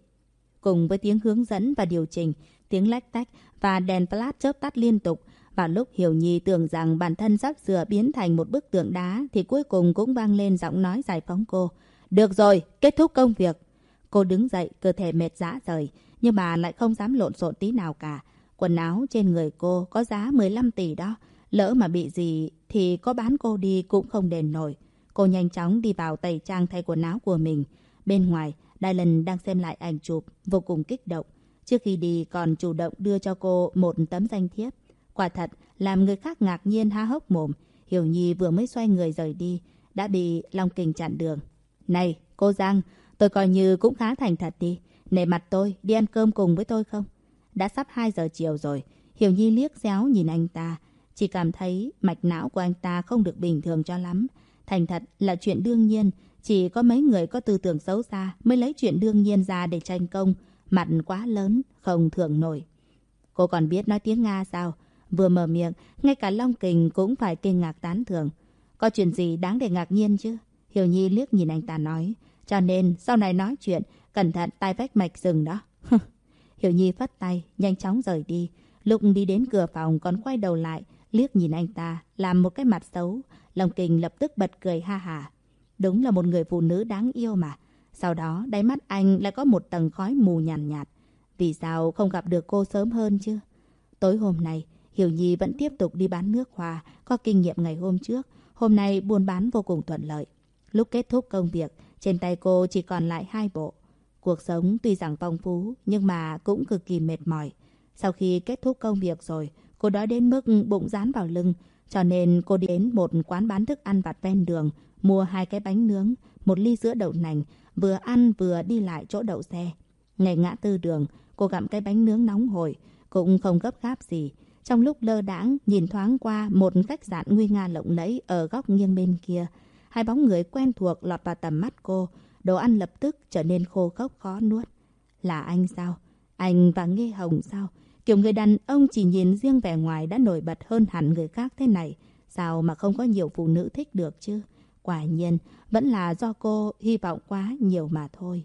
Cùng với tiếng hướng dẫn và điều chỉnh, tiếng lách tách và đèn flash chớp tắt liên tục, vào lúc Hiểu Nhi tưởng rằng bản thân sắp sửa biến thành một bức tượng đá thì cuối cùng cũng vang lên giọng nói giải phóng cô. Được rồi, kết thúc công việc. Cô đứng dậy, cơ thể mệt rã rời, nhưng mà lại không dám lộn xộn tí nào cả. Quần áo trên người cô có giá 15 tỷ đó. Lỡ mà bị gì thì có bán cô đi cũng không đền nổi. Cô nhanh chóng đi vào tẩy trang thay quần áo của mình. Bên ngoài, Đài Lần đang xem lại ảnh chụp, vô cùng kích động. Trước khi đi còn chủ động đưa cho cô một tấm danh thiếp. Quả thật, làm người khác ngạc nhiên há hốc mồm. Hiểu Nhi vừa mới xoay người rời đi, đã bị Long Kình chặn đường. Này, cô Giang, tôi coi như cũng khá thành thật đi. Nể mặt tôi, đi ăn cơm cùng với tôi không? Đã sắp 2 giờ chiều rồi. Hiểu Nhi liếc xéo nhìn anh ta. Chỉ cảm thấy mạch não của anh ta không được bình thường cho lắm. Thành thật là chuyện đương nhiên. Chỉ có mấy người có tư tưởng xấu xa mới lấy chuyện đương nhiên ra để tranh công. Mặt quá lớn, không thường nổi. Cô còn biết nói tiếng Nga sao? Vừa mở miệng, ngay cả Long Kình cũng phải kinh ngạc tán thưởng. Có chuyện gì đáng để ngạc nhiên chứ? Hiểu Nhi liếc nhìn anh ta nói. Cho nên sau này nói chuyện, cẩn thận tai vách mạch rừng đó. Hiểu Nhi phất tay, nhanh chóng rời đi. Lúc đi đến cửa phòng còn quay đầu lại, liếc nhìn anh ta, làm một cái mặt xấu. Long Kình lập tức bật cười ha hà. Đúng là một người phụ nữ đáng yêu mà. Sau đó, đáy mắt anh lại có một tầng khói mù nhàn nhạt, nhạt. Vì sao không gặp được cô sớm hơn chứ? Tối hôm nay, Hiểu Nhi vẫn tiếp tục đi bán nước hoa, có kinh nghiệm ngày hôm trước. Hôm nay buôn bán vô cùng thuận lợi. Lúc kết thúc công việc, trên tay cô chỉ còn lại hai bộ. Cuộc sống tuy rằng phong phú, nhưng mà cũng cực kỳ mệt mỏi. Sau khi kết thúc công việc rồi, cô đói đến mức bụng dán vào lưng. Cho nên cô đến một quán bán thức ăn vặt ven đường, mua hai cái bánh nướng, một ly sữa đậu nành, vừa ăn vừa đi lại chỗ đậu xe. Ngày ngã tư đường, cô gặm cái bánh nướng nóng hổi, cũng không gấp gáp gì. Trong lúc lơ đãng nhìn thoáng qua một khách sạn nguy nga lộng lẫy ở góc nghiêng bên kia, hai bóng người quen thuộc lọt vào tầm mắt cô, đồ ăn lập tức trở nên khô khốc khó nuốt. Là anh sao? Anh và Nghê Hồng sao? Kiểu người đàn ông chỉ nhìn riêng vẻ ngoài đã nổi bật hơn hẳn người khác thế này. Sao mà không có nhiều phụ nữ thích được chứ? Quả nhiên, vẫn là do cô hy vọng quá nhiều mà thôi.